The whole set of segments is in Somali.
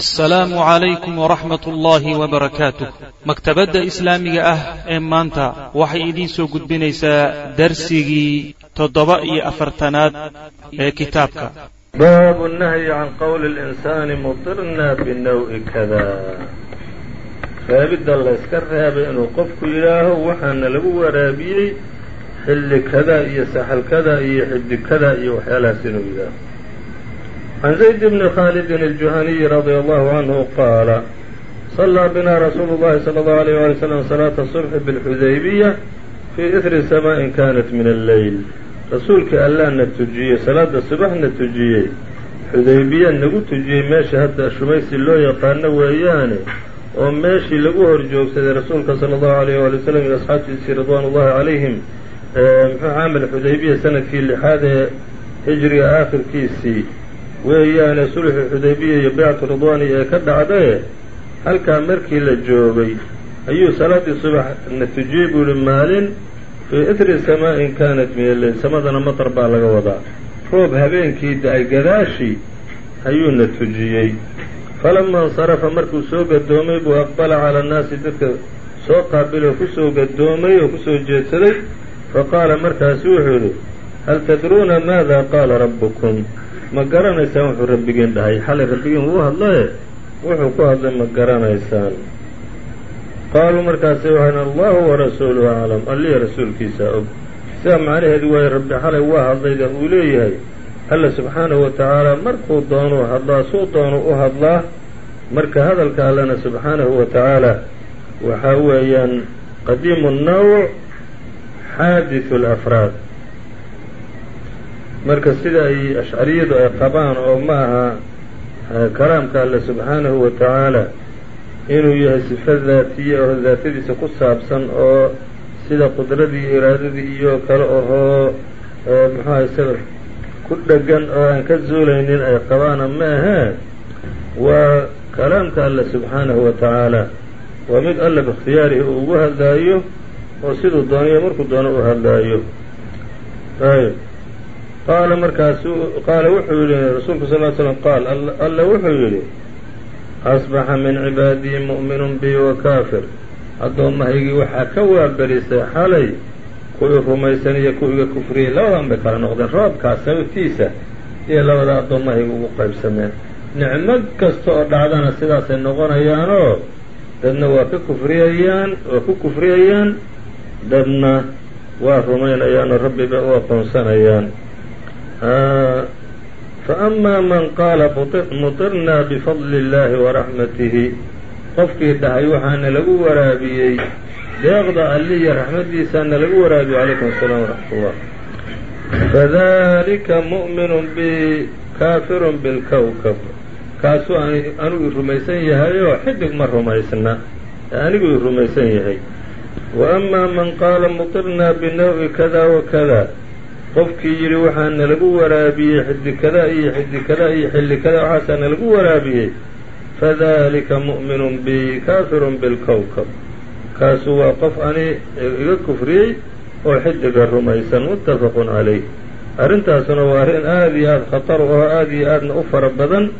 assalaamu calaykum waraxmat ullaahi wabarakaatuh maktabadda islaamiga ah ee maanta waxay idiin soo gudbinaysaa darsigii toddoba iyo afartanaad ee kitaabka. Baabu nahyi can qowli اlinsaani mutirna binaw-i kada reebidda layska reebay inuu qofku yidhaaho waxaana lagu waraabiyey xilli kada iyo saxal kada iyo xiddi kada iyo waxyaalahaas inuu yidhaaho can zayd bni khaalidin الjuhaniyi radia allahu canhu qaala صalaa bina rasuulu llahi salى اllahu alيyh wali slam salaata subxi biاlxudaybiya fii ihri samaaءin kanat min alleyl rasuulkii allaana tujiyey salaada subaxna tujiyey xudaybiya nagu tujiyey meesha hadda shumaysi loo yaqaano weeyaane oo meeshii lagu hor joogsaday rasuulka sala allahu alayh waali wasalam iyo asxaabtiisii ridwaan ullahi calayhim muxuu caamil xudaybiya sanadkii lixaad ee hijriga aakhirkiisii weeyaane sulxu xudaybiya iyo baycatu ridwaani ee ka dhacdaye halkaa markii la joogay ayuu salaaddii subax na tujiyey buu yihi maalin fii itri samaa'in kaanat alleyl samadana matar baa laga wadaa. Roob habeenkii da'ay gadaashii ayuuna tujiyey. Falama insarafa markuu soo gadoomay buu aqbala cala annaasi dadka soo qaabiloo ku soo gadoomay oo ku soo jeedsaday. Faqaala markaasu wuxuu yidhi hal tadruuna maada? Qaala rabbukum ma garanaysaan wuxuu rabbigeen dhahay? Xalay rabbigeen wuu hadlaye? Wuxuu ku hadlay ma garanaysaan. Qaaluu markaasi waxaan allahu warasuuluhu aclam. Alliya rasuulkiisa og. Sidaa macnaheedu waaye rabbi xalay waa hadlayda uu leeyahay. Alla subxaanahu wa tacaala markuu doonuu hadlaa suu doonu u hadlaa marka hadalka allana subxaanahu wa tacaala waxaa weeyaan qadiimu nawc xaadiثu lafraad marka sida ay ashcariyadu ay qabaan oo ma aha kalaamka alle subxaanahu wa tacaala inuu yahay sifo daatiye oo daatadiisa ku saabsan oo sida qudradii iraadadii iyo kale ohoo muxuaha isaga ku dhegan oo aan ka zuulaynin ay qabaana ma ahee waa kalaamka alle subxaanahu wa tacaala waa mid alle biikhtiyaarihi uu ugu hadlaayo oo siduu dooniyo markuu doono u hadlaayo. Ayb qaala markaasu qaala wuxuu yidhi rasuulku sal l slam qaal alle wuxuu yidhi asbaxa min cibaadii mu'minun bi wa kaafir. Addoommahaygii waxaa ka waaberisay xalay kuwii rumaysan iyo kuwiiga kufriyey labadan bay kala noqdeen roobkaas sababtiisa iyo labada addoommahayga ugu qaybsameen. Nicmo kasta oo dhacdana sidaasay noqonayaanoo dadna waa ka kufriyayaan waa ku kufriyayaan dadna waa rumaynayaanoo rabbi bay u aqoonsanayaan faama man qaala mutirnaa bifadli illaahi waraxmatihi qofkii dhahay waxaana lagu waraabiyey deeqda alliya raxmaddiisaana lagu waraabiye calaykum asalaam waraxmat ullah fadalika mu'minun b kaafirun bilkowkab kaasuu anigu i rumaysan yahayoo xidig ma rumaysna anigu i rumaysan yahay wa amaa man qaala mutirnaa binawi kada wakada qofkii yidhi waxaana lagu waraabiyey xiddi kada iyo xiddi kada iyo xilli kada waxaasaana lagu waraabiyey. Fadalika mu'minun bi kaafirun bilkowkab kaasu waa qof ani iga kufriyey oo xidiga rumaysan muttafaqun calayh. Arrintaasuna waa arrin aada iyo aada khatar oo aada iyo aadna u fara badan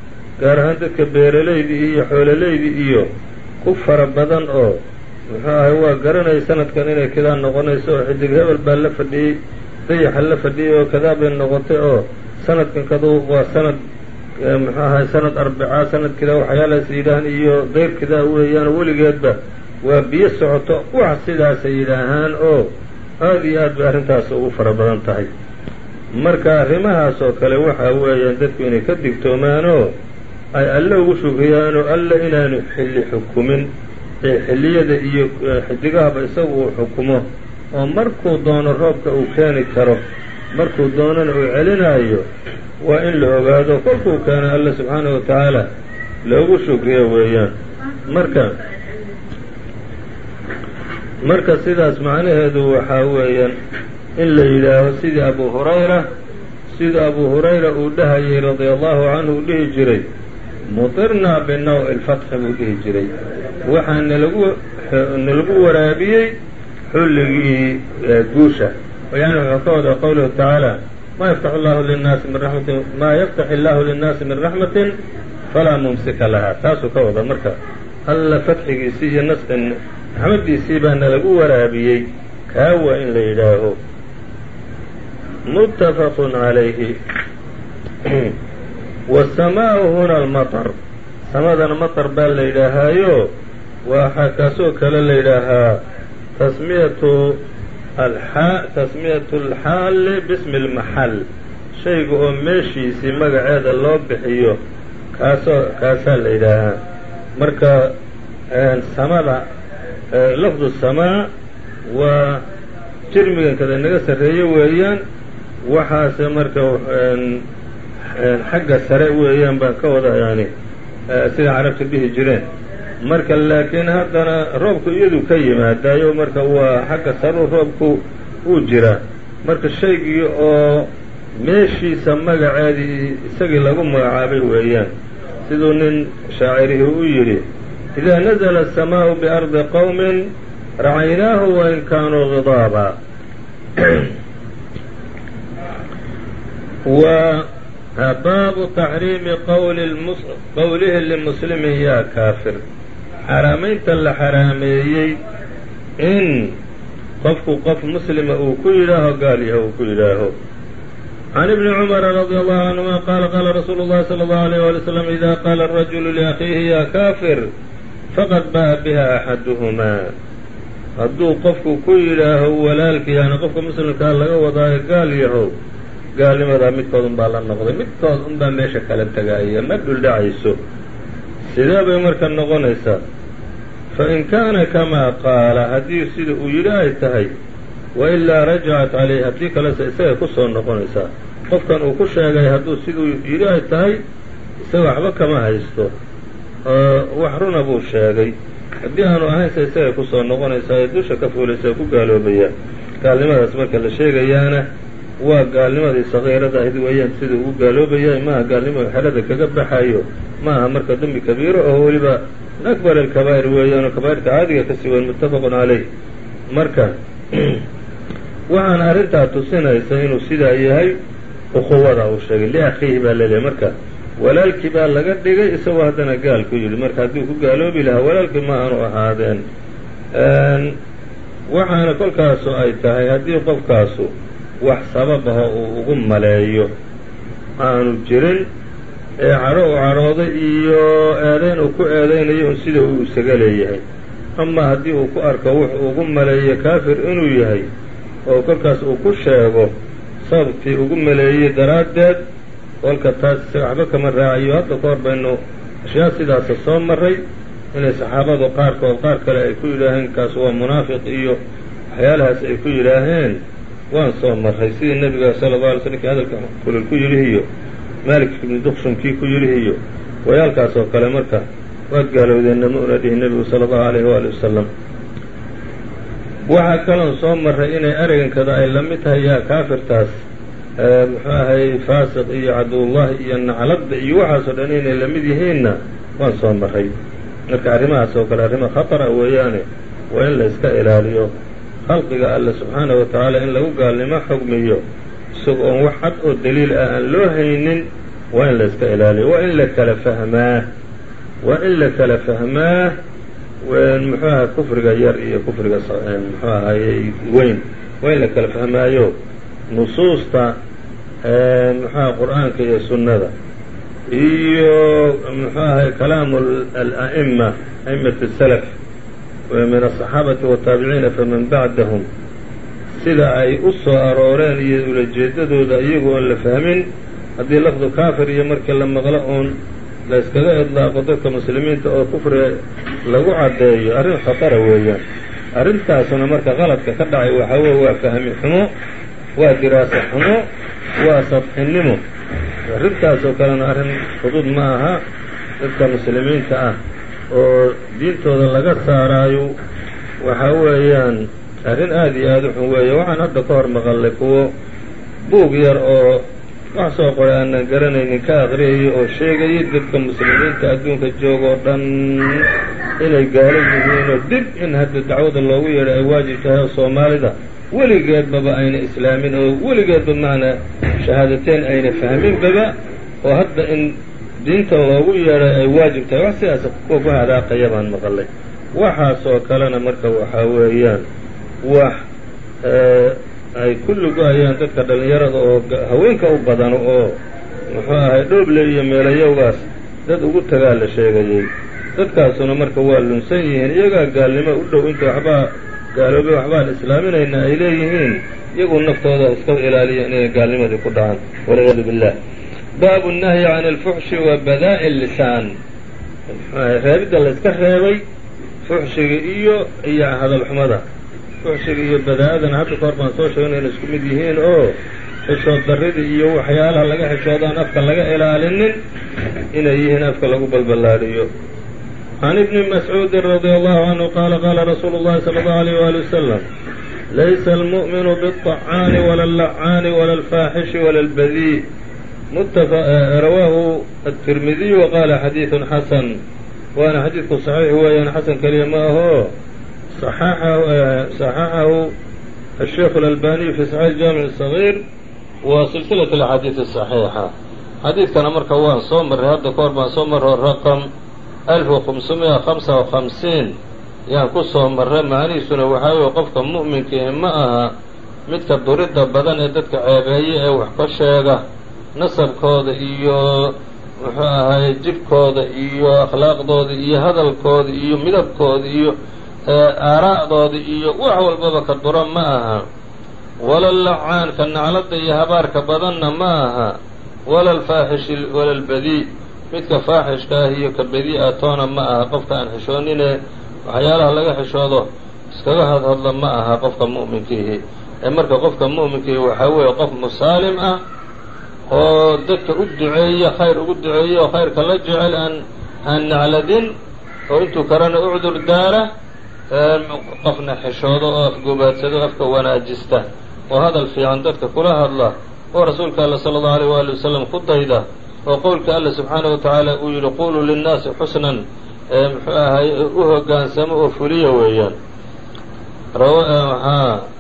gaar ahaan dadka beeralaydii iyo xoololaydii iyo ku fara badan oo muxuu ahay waa garanaya sanadkan inay kadaa noqonayso oo xidig hebel baa la fadhiyey dayaxa la fadhiyay oo kadaa bay noqotay oo sanadkan kadu waa sanad muxuu ahay sanad arbicaa sanadkidaa waxyaalahaas yidhaahaan iyo deyrkidaa weeyaan weligeedba waa biyo socoto wax sidaasay yidhaahaan oo aada iyo aad bay arrintaas ugu fara badan tahay. Marka arrimahaas oo kale waxaa weeyaan dadku inay ka digtoomaanoo ay alle ugu shugriyaanoo alle inaanu xilli xukumin ee xilliyada iyo xidigahaba isagu uu xukumo oo markuu doono roobka uu keeni karo markuu doonana uu celinaayo waa in la ogaado kolkuu keeno alle subxaanahu wa tacaala loogu shukriyo weeyaan. Marka marka sidaas macnaheedu waxaa weeyaan in la yidhaaho sidii abu hurayra sidii abu hurayra uu dhahayay radia allahu canhu uu dhihi jiray mutirnaa binaw-i lfatxi buu dhihi jiray. Waxaa nalagu nalagu waraabiyey xulligii guusha yani wuxuu ka wadaa qowluhu tacaala maa yaftaxu llahu linnaasi min raxmatin maa yaftax illaahu linnaasi min raxmatin falaa mumsika lahaa taasuu ka wada marka alla fatxigiisii iyo raxmadiisii baana lagu waraabiyey kaa waa in la yidhaaho. Muttafaqun calayhi. Wasamaa'u huna almaطr samadana maطr baa la yidhaahaayo waxaa kaasoo kale la yidhaahaa tasmiyatu tasmiyatu alxaali bismi اlmaxal shayga oo meeshiisii magaceeda loo bixiyo kaasoo kaasaa la yidhaahaa. Marka samada lafdu samaa waa jirmigan kada naga sarreeye weeyaan waxaase marka xagga sare weeyaan baan ka wada yani sida carabta dhihi jireen marka laakiin haddana roobku iyadu ka yimaadaayo marka waa xagga saruu roobku uu jiraa marka shaygii oo meeshiisa magaceedii isagii lagu magacaabay weeyaan siduu nin shaacirihii u yidhi إida nazla الsamaءu بأrضi qowmi racaynaahu wain kaanuu غidaaba baabu taxriimi qowlihi limuslimin yaa kaafir xaraamaynta la xaraameeyey in qofku qof muslima uu ku yidhaaho gaalyaha uu ku yidhaaho can ibni cumara radi allahu canهuma qaala qaala rasuulu اllahi salى اllahu عalيyh wali slam ida qaala الrajulu liakhiihi ya kaafir faqad ba'a biha axaduhumaa hadduu qofku ku yidhaaho walaalkii yani qofka muslimkaa laga wadaayo gaal yahow gaalnimadaa midkood unbaa la noqday midkood unbaa meesha kala tegaaya ma dhuldhacayso sidee bay marka noqonaysaa fa in kaana kamaa qaala haddii sida uu yidhi ay tahay wa ilaa rajacat calayh haddii kalese isagay ku soo noqonaysaa. Qofkan uu ku sheegay hadduu siduu yidhi ay tahay isaga waxba kama haysto. Wax runa buu sheegay. Haddii aanu ahaynse isagay ku soo noqonaysaa ee dusha ka fuulaysa ku gaaloobaya gaalnimadaas marka la sheegayaana waa gaalnimadii sakiirada ahayd weeyaan siduu ugu gaaloobaya maaha gaalnimo xelada kaga baxayo maaha marka dembi kabiiro oo weliba min akbar alkabaa'ir weeyaanoo kabaa'irta caadiga ka sii weyn muttafaqun calayh. Marka waxaan arrintaa tusinaysa inuu sidaa yahay ukhuwada uu sheegay liakhiihi baa la leeyahay marka walaalkii baa laga dhigay isagoo haddana gaal ku yidhi marka haddii ku gaaloobi lahaa walaalkii ma aanu ahaadeen. Waxaana kolkaasu ay tahay haddii qofkaasu wax sababaha uu ugu maleeyo. Aanu jirin ee cadho uu cadhooday iyo eedayn uu ku eedaynayo un sida uu isaga leeyahay. Ama haddii uu ku arko wuxuu ugu maleeyo kaafir inuu yahay oo kolkaas uu ku sheego sababtii ugu maleeyey daraaddeed kolka taas isaga waxba kama raacayo hadda ka hor baynu ashyaa sidaasa soo maray inay saxaabadu qaarkood qaar kale ay ku yidhaaheen kaas waa munaafiq iyo waxyaalahaas ay ku yidhaaheen waan soo marray sidii nebiga sala alla alay slm kii hadalka kulul ku yidhi iyo maalik ibni duqshum kii ku yidhi iyo wayaalkaas oo kale marka waad gaalowdeenna ma una dhihi nebigu sala allahu alayhi waali wasalam waxaa kaloon soo marray inay ereygankada ay la mid tahay yaa kaafirtaas muxuu ahay faasiq iyo caduwullahi iyo nacladda iyo waxaasoo dhan inay la mid yihiinna waan soo marray. Marka arrimahaas oo kale arrimo khatara weeyaane waa in la iska ilaaliyo khalqiga alle subxaanahu wa tacaala in lagu gaalnimo xugmiyo isaga oon wax cad oo daliil ah aan loo haynin waa in la iska ilaaliyo waa in la kala fahmaa waa in la kala fahmaa muxuu ahay kufriga yar iyo kufriga muxuu ahayey weyn waa in la kala fahmaayo nusuusta muxuaha qur'aanka iyo sunnada iyo muxuu ahay kalaamu ala'ima a'imati salaf min asaxaabati wataabiciina faman bacdahum sida ay u soo arooreen iyo ulajeedadooda iyagu oon la fahmin haddii lafdu kaafir iyo markii la maqlo oon layskaga idlaaqo dadka muslimiinta oo kufriga lagu caddeeyo arrin khatara weeyaan arrintaasuna marka qaladka ka dhacay waxaa weye waa fahmi xumo waa diraaso xumo waa sadxinimo arrintaasoo kalena arrin fudud ma aha dadka muslimiinta ah oo diintooda laga saaraayo waxaa weeyaan arrin aada iyo aada u xun weeye. Waxaan hadda ka hor maqallay kuwo buug yar oo wax soo qoray aanan garanaynin ka aqriyayay oo sheegayay dadka muslimiinta adduunka joogoo dhan inay gaalo yihiinoo dib in hadda dacwada loogu yeedhay ay waajib tahay oo soomaalida weligeedbaba ayna islaamin oo weligeedba maana shahaadateen ayna fahminbaba oo hadda in diinta loogu yeedhay ay waajib tahay. Wax sidaas kuwa ku hadaaqaya baan maqalay. Waxaasoo kalena marka waxaa weeyaan wax ay kulligu ayaan dadka dhallinyarada oo haweenka u badano oo muxuu ahay dhooble iyo meelayowgaas dad ugu tagaa la sheegayey dadkaasuna marka waa lunsan yihiin iyagaa gaalnimo u dhow inta waxbaa gaaloobe waxbaan islaaminayna ay leeyihiin iyagu naftooda iska ilaaliya inay gaalnimadii ku dhacaan. Walciyaadu billah baabu nahyi can alfuxshi wa badaa'i lisaan reebidda la iska reebay fuxshiga iyo iyo hadalxumada fuxshiga iyo badaa-adan hadda ka hor baan soo sheegay inayna isku mid yihiin oo xishood darridii iyo waxyaalaha laga xishoodaan afka laga ilaalinin inay yihiin afka lagu balballaadhiyo can ibni mascuudin radia allahu canhu qaala qaala rasuulu llahi sala allahu alayh waali wasalam laysa almu'minu biالطacaani wala allacaani wala alfaaxishi wala albadii rawaahu aلtirmidiy wa qaala xadiidun xasan waana xadiidku saxiix weeyaan xasan keliya ma ahoo صaxaxahu الsheikh اlalbaniy fi saxiix jaamic الصaغيir wa silsilaة اlaxaadiid الصaxiixa xadiidkana marka waan soo marray hadda ka hor baan soo marro raqم أlf وخمسمiya خمسة وخمسين yaan ku soo marray macnihiisuna waxaa weye qofka mu'minkiihi ma aha midka duridda badan ee dadka ceebeeye ee wax ka sheega nasabkooda iyo muxuu ahaye jidhkooda iyo akhlaaqdooda iyo hadalkooda iyo midabkooda iyo aaraa'dooda iyo wax walbaba ka dura ma aha. Wala lacaan ka nacladda iyo habaarka badanna ma aha. Wala alfaaxishi wala albadii midka faaxishka ah iyo ka badi-a toona ma aha. Qofka aan xishoonine waxyaalaha laga xishoodo iskaga hadhadla ma aha qofka mu'minkiihi. Ee marka qofka mu'minkiihi waxaa weeye qof musaalim ah oo dadka u duceeya khayr ugu duceeya oo khayrka la jecel aan aan nacladin oo intuu karana u cudur daara qofna xishoodo oo afgobaadsado afka wanaajista. Oo hadal fiican dadka kula hadla oo rasuulka alla sala allahu aleyh waali wasalam ku dayda oo qowlka alla subxaanahu wa tacaala uu yidhi quluu linnaasi xusnan muxuu ahay u hogaansamo oo fuliya weeyaan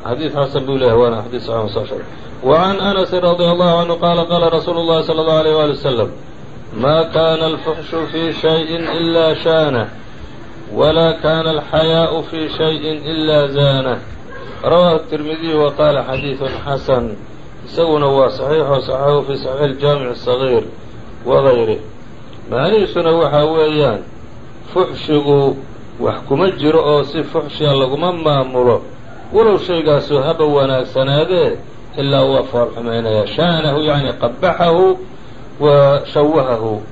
xadiid xasan buu leyahay waana xadiid saxiix soo sheegay وعn أنس رضي الله عنه qال qاla رsuuل الlahi صلى الله عليه وaلي وسلم ma kana الفحش في شhيء إلا شانه ولا kana الحyاء في شhيء إلا زانه rawاه التirmidي وqاla xadيiث xasن isaguna waa صaxiixo صaxaxu fi صaxiix الجaamiع الصغير وغayrه macnihiisuna waxaa weeyaan fuxshigu wax kuma jiro oo si fuxshiga laguma maamulo. Walow shaygaasu haba wanaagsanaadee ilaa waa foolxumaynaya shaanahu yacni qabaxahu wa shawahahu.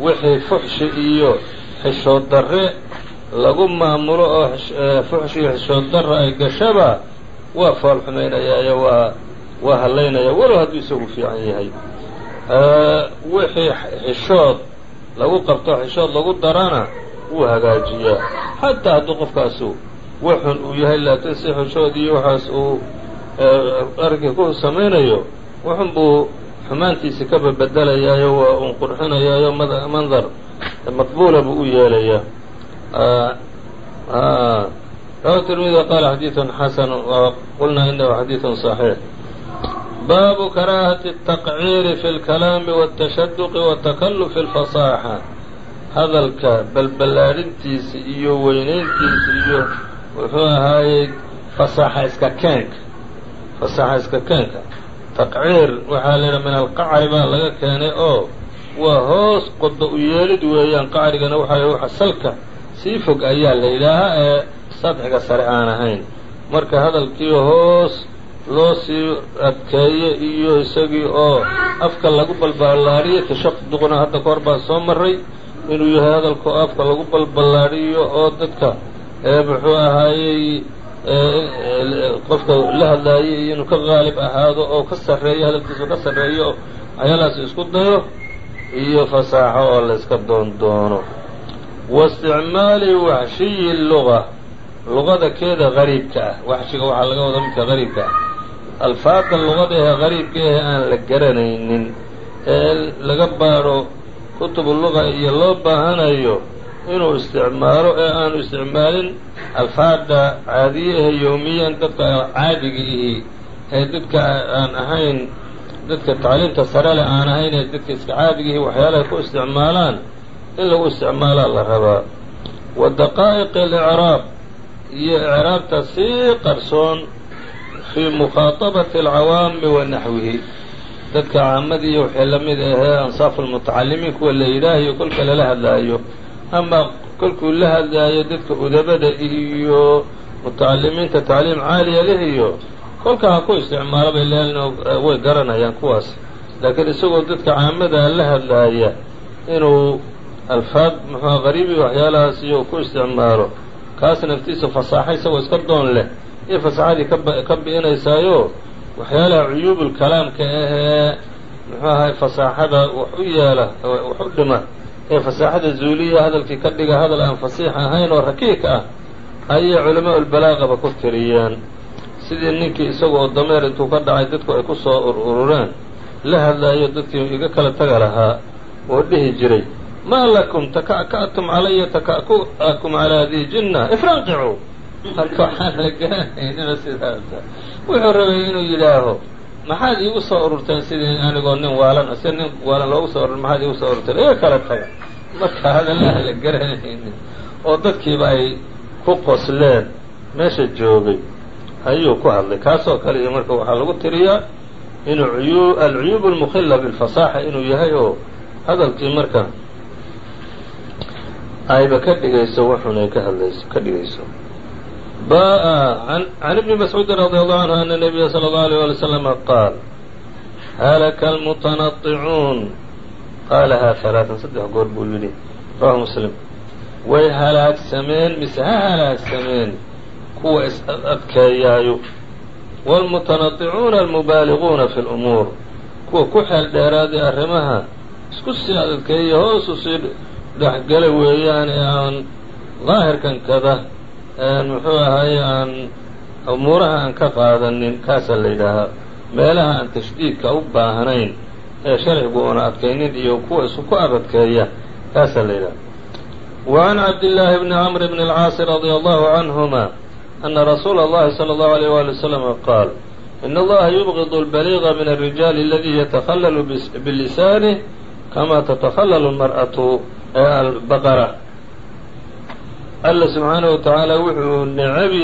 Wixii fuxshi iyo xishood darre lagu maamulo oo fuxshi iyo xishood darre ay gashaba waa foolxumaynayaayo waa waa hallaynaya walow hadduu isagu fiican yahay. Wixii xishood lagu qabto xishood lagu darana wuu hagaajiyaa xataa hadduu qofkaasu waxun uu yahay laakiin si xishood iyo waxaas uu arrinkii ku samaynayo wuxun buu xumaantiisi ka babeddelayaayo waa un qurxinayaayo mandar maqbuula buu u yeelayaa rawa tirmidi qaala xadiidun xasan qulnaa inahu xadiidun صaxiix baabu karaahati التaqciiri fi اlkalaami wالtashaduqi wالtakallufi اlfasaaxa hadalka balballaadhintiisa iyo weynayntiisa iyo wuxuu ahaayey fasaaxa iska keenka fasaaxa iska keenka. Taqciir waxaa la yidhaha min alqacri baa laga keenay oo waa hoos qodba u yeelid weeyaan qacrigana waxaa waxa salka sii fog ayaa la yidhaahaa ee sadxiga sare aan ahayn. Marka hadalkii hoos loo sii adkeeyo iyo isagii oo afka lagu balballaadhiyo tashaduqna hadda ka baan soo maray inuu yahay hadalka oo afka lagu balballaadhiyo oo dadka muxuu ahaayey qofka la hadlaayay inuu ka qaalib ahaado oo ka sarreeyo hadalkiisu ka sarreeyo oo waxyaalahaas isku dayo iyo fasaaxo oo la iska doon doono. Wa waxshiyi luga luqada keeda qariibka ah. Waxshiga waxaa laga wada midka qariibka ah. Alfaada luqada ehe qariibka ahe aan la garanaynin ee laga baadho kutubu luga iyo loo baahanayo inuu isticmaalo ee aanu isticmaalin alfaada caadiye ahe yowmiyan dadka caadiga ihi ee dadka aan ahayn dadka tacliimta sare leh aan ahayn ee dadka iska caadigihi waxyaalahay ku isticmaalaan in lagu isticmaalaa la rabaa wa daqaa'iq alicraab iyo icraabta sii qarsoon fii mukhaaطabati alcawaami wa naxwihi dadka caamadii iyo wixii la mid ahee ansaafu lmutacalimiin kuwa la yidhaahayo kolka lala hadlaayo. Ama kolkuu la hadlaayo dadka udabada iyo mutacalimiinta tacliim caaliya leh iyo kolka ha ku isticmaalo bay leelno way garanayaan kuwaas. Laakiin isagoo dadka caamada la hadlaaya inuu alfaad muxua qariibi waxyaalahaas iyo ku isticmaalo kaas naftiisa fasaaxa isagoo iska doon leh. Iyo fasaxadii ka bi'inaysaayo waxyaalaha cuyuubul kalaamka ahee muxuu ahay fasaaxada wax u yeela wax u dhima ee fasaaxada zuuliya hadalkii ka dhiga hadal aan fasiix ahayn oo rakiik ah ayay culamaa ulbalaaqaba ku tiriyeen sidii ninkii isagoo dameer intuu ka dhacay dadku ay ku soo urureen la hadlaayo dadkii iga kala taga lahaa oo dhihi jiray maa lakum taka'ka'tum calaya taka'ku'akum calaa dii jinna ifranqicuu halka waxaan la garanayninoo sidaasa. Wuxuu rabay inuu yidhaaho maxaad iigu soo ururteen sidii anigoo nin waalan si nin waalan loogu soo urur maxaad iigu soo ururteen? Iga kala taga. Marka hadallaha la garanaynin oo dadkiiba ay ku qosleen meesha joogay ayuu ku hadlay. Kaasoo kale iyo marka waxaa lagu tiriyaa inuu alcuyuub almukhila bilfasaaxa inuu yahay oo hadalkii marka ayba ka dhigayso wuxun ay ka hadlayso ka dhigayso can ibni mascuudi radi allahu canhu ana nabiya sala allahu alayh wali slama qaal halaka almutanaicuun qaalahaa alaaan saddex goor buu yidhi rawahu muslim way halaagsameen mise ha halaagsameen kuwa is-adkeeyaayo waalmutanaicuuna almubaaliquuna fi lumuur kuwa ku xeel dheeraadee arrimaha isku sii adadkeeya hoosu sii dhexgala weeyaan ee aan daahirkan kada aan muxuu ahaaye aan umuuraha aan ka qaadanin kaasaa la yidhaahaa meelaha aan tashdiidka u baahnayn ee sharcigu oona adkaynin iyo kuwa isu ku abadkeeya kaasaa la yidhaha wacan cabdillaahi bni camr bni alcaasi radia allahu canhuma ana rasuula allahi sala allahu alayh waali wasalam qaal in allaha yubqidu albaliiqa min alrijaali aladii yatakhallalu bilisaanihi kama tatakhallalu almar'atu baqara alla subxaanaه wa tacaala wuxuu necab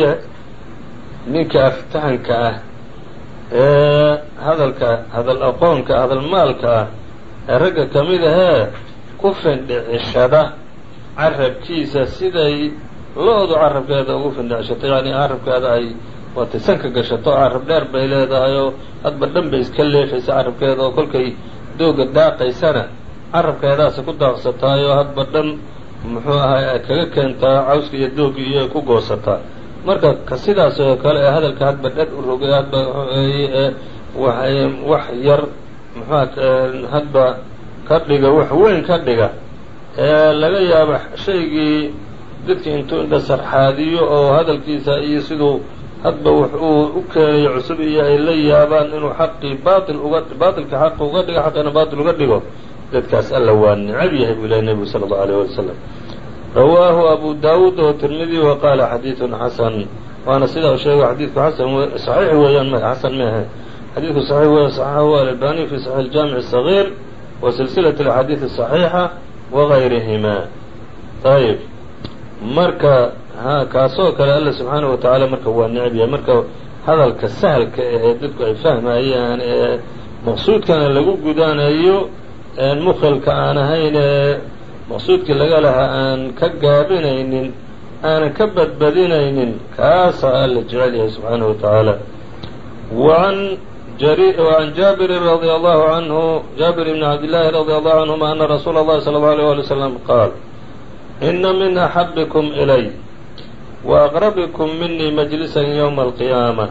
ninka aftahanka ah ee hadalka hadal aqoonka hadal maalka ah ee ragga ka mid ahee ku findhicishada carabkiisa siday lo-du carabkeeda ugu findhicishato yani carabkeeda ay waatay sanka gashato carab dheer bay leedahay oo hadba dhan bay iska leefaysa carabkeeda oo kolkay dooga daaqaysana carabkeedaasi ku daaqsataayoo hadba dhan muxuu ahay ay kaga keentaa cawska iyo dooga iyo ku goosataa marka ka sidaas oo kale ee hadalka hadba dher u rogay hadba wax yar. Muxua hadba ka dhiga wax weyn ka dhiga. Ee laga yaabo shaygii dadki intuu indha sarxaadiyo oo hadalkiisa iyo siduu hadba wax uu u keenayo cusub iyo ay la yaabaan inuu xaqii baail uga baailka xaqa uga dhigo xaqina baatil uga dhigo dadkaas alla waa necab yahay buu ilahy nebigu sala allau alayh wali slam rawaahu abu daawuud oo tirmidi wa qaala xadiidun xasan waana sidaa u sheego xadiidku xasan saxiix weeyaan m xasan meahe xadiidku saxiix weeyan saxaxahu alalbani fi saxiix aljaamic الصaغيir wa silsilaة اlaxaadiid الصaxiixa wagayrihima ayib marka ha kaasoo kale alla subxaanaه wa tacaala marka waa necab yahay marka hadalka sahalka ahee dadku ay fahmayaan ee maqsuudkana lagu gudanayo mukhalka aan ahayn ee maqsuudkii laga lahaa aan ka gaabinaynin aanan ka badbadinaynin kaasaa alla jecel yahay subxaanahu watacaala waan an jaabirin radi allahu canhu jaabir ibni cabdillaahi radi allahu canhuma ana rasuula allahi sala allau alيyh wali slam qaal ina min axabikum ilay wa aqrabikum minii majlisan ywma alqiyaama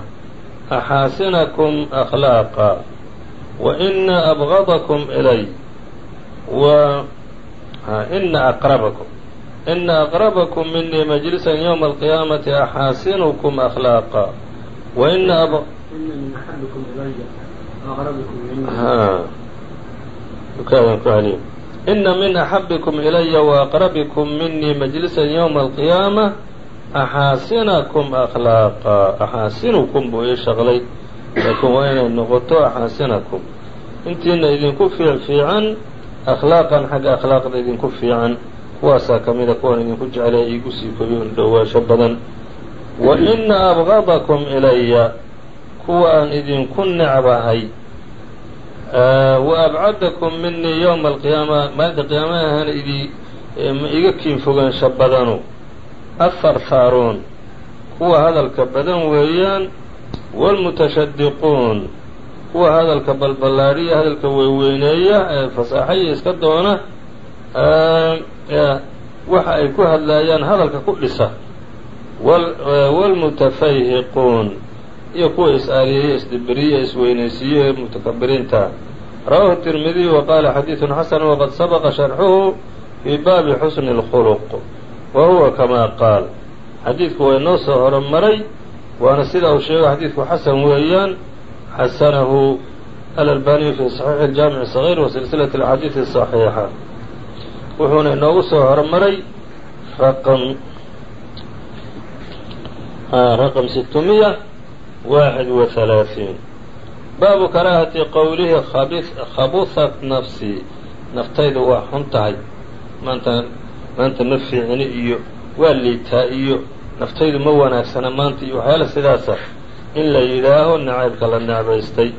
axaasinakum akhlaaqa wa ina abqadakum ilay ina aqrabakum. Ina aqrabakum minii majlisan ywma alqiyaamati axaasinukum akhlaaqa waina ina min axabikum ilaya waaqrabikum minii majlisan ywma alqiyaama axaasinakum akhlaaqa axaasinukum buu ii shaqlay laakiin waa inay noqoto axaasinakum intiina idinku fiic fiican akhlaaqan xagga akhlaaqda idinku fiican kuwaasaa ka mida kuwan idinku jeclaya iigu sii koyo dhowaasho badan. Wa ina abgadakum ilaya kuwa aan idinku necbahay. Wa abcadakum minii yowma alqiyaama maalinta qiyaamahana idi iga kiin fogaansha badanu. Afarfaaruun kuwa hadalka badan weeyaan wاlmutashadiquun kuwa hadalka balballaadhiya hadalka weyweyneeya ee fasaaxaya iska doona waxa ay ku hadlaayaan hadalka ku dhisa wاlmutafayhiquun iyo kuwa is-aaliyeeya isdibiriya isweynaysiiyo ee mutakabiriinta rawahu tirmidiy wa qaala xadiiثun xasan waqad sabaqa sharxuhu fii baabi xusni اlkhuluq wa huwa kama qaal xadiidku waa inoo soo horomaray waana sida uu sheego xadiidku xasan weeyaan xasanahu alalbaniyu في صحيح الجامع sagiir wa silsilati alxadiidi saxiixa wuxuuna inoogu soo hormaray raqam raqam situmiya waaxid wa halaaثiin baabu karaahati qowlihi khabuhat nafsii naftaydu waa xun tahay maanta maanta ma fiicni iyo waa liitaa iyo naftaydu ma wanaagsana maanta iyo waxyaala sidaasa in la yidhaaho nacaybka la necbaystay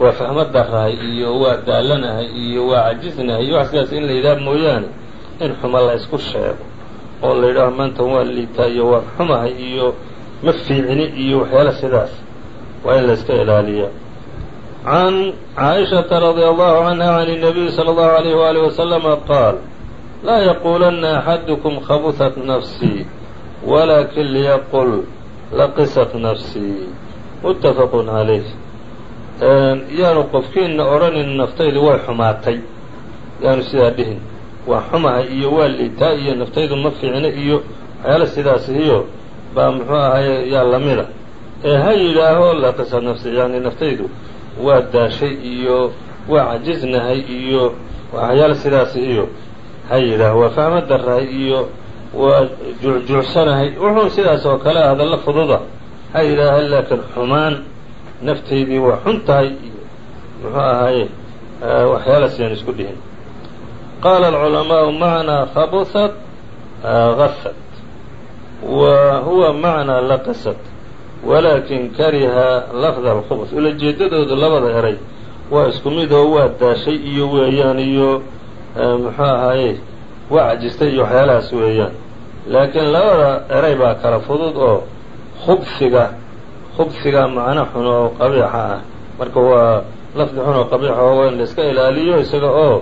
waa fahmo darahay iyo waa daalanahay iyo waa cajisnahay iyo wax sidaas in la yidhaaho mooyaane in xuma la isku sheego oo la yidhaaho maanta waa liitaa iyo waa xumahay iyo ma fiicini iyo waxyaala sidaas waa in la iska ilaaliya can caaishaةa radي allahu canha can الnabiyi slى اllahu عalayh waalih waslama qaal laa yaquulanna axadukum khabuhat nafsii walakin liyaqul laqisat nafsii mutafaq calayh yaanu qofkiina odhanin naftaydu way xumaatay. Yaanu sidaa dhihin. Waa xumahay iyo waa liitaa iyo naftaydu ma fiicna iyo waxyaala sidaas iyo baa muxuu ahaye yaa lamida. Ee ha yidhaaho laqisat nafsii yani naftaydu waa daashay iyo waa cajiznahay iyo waxyaala sidaas iyo ha yidhaaho. Waa fahmo darahay iyo waa juucjuucsanahay wuxuun sidaas oo kale hadalla fududa ha yidhaaha laakiin xumaan naftaydii waa xun tahay iyo muxuu ahaaye waxyaalaas yaan isku dhihin. Qaala alculamaau macnaa khabuhat gasat wa huwa macnaa laqasat walaakin kariha lafda alkhubs ulajeedadooda labada eray waa isku mid oo waa daashay iyo weeyaan iyo muxuu ahaaye waa cajistay iyo waxyaalahaas weeyaan. Laakiin labada eray baa kala fudud oo khubsiga khubsiga macno xun oo qabiixa ah. Marka waa lafdi xun oo qabiixa oo waa in la iska ilaaliyo isaga oo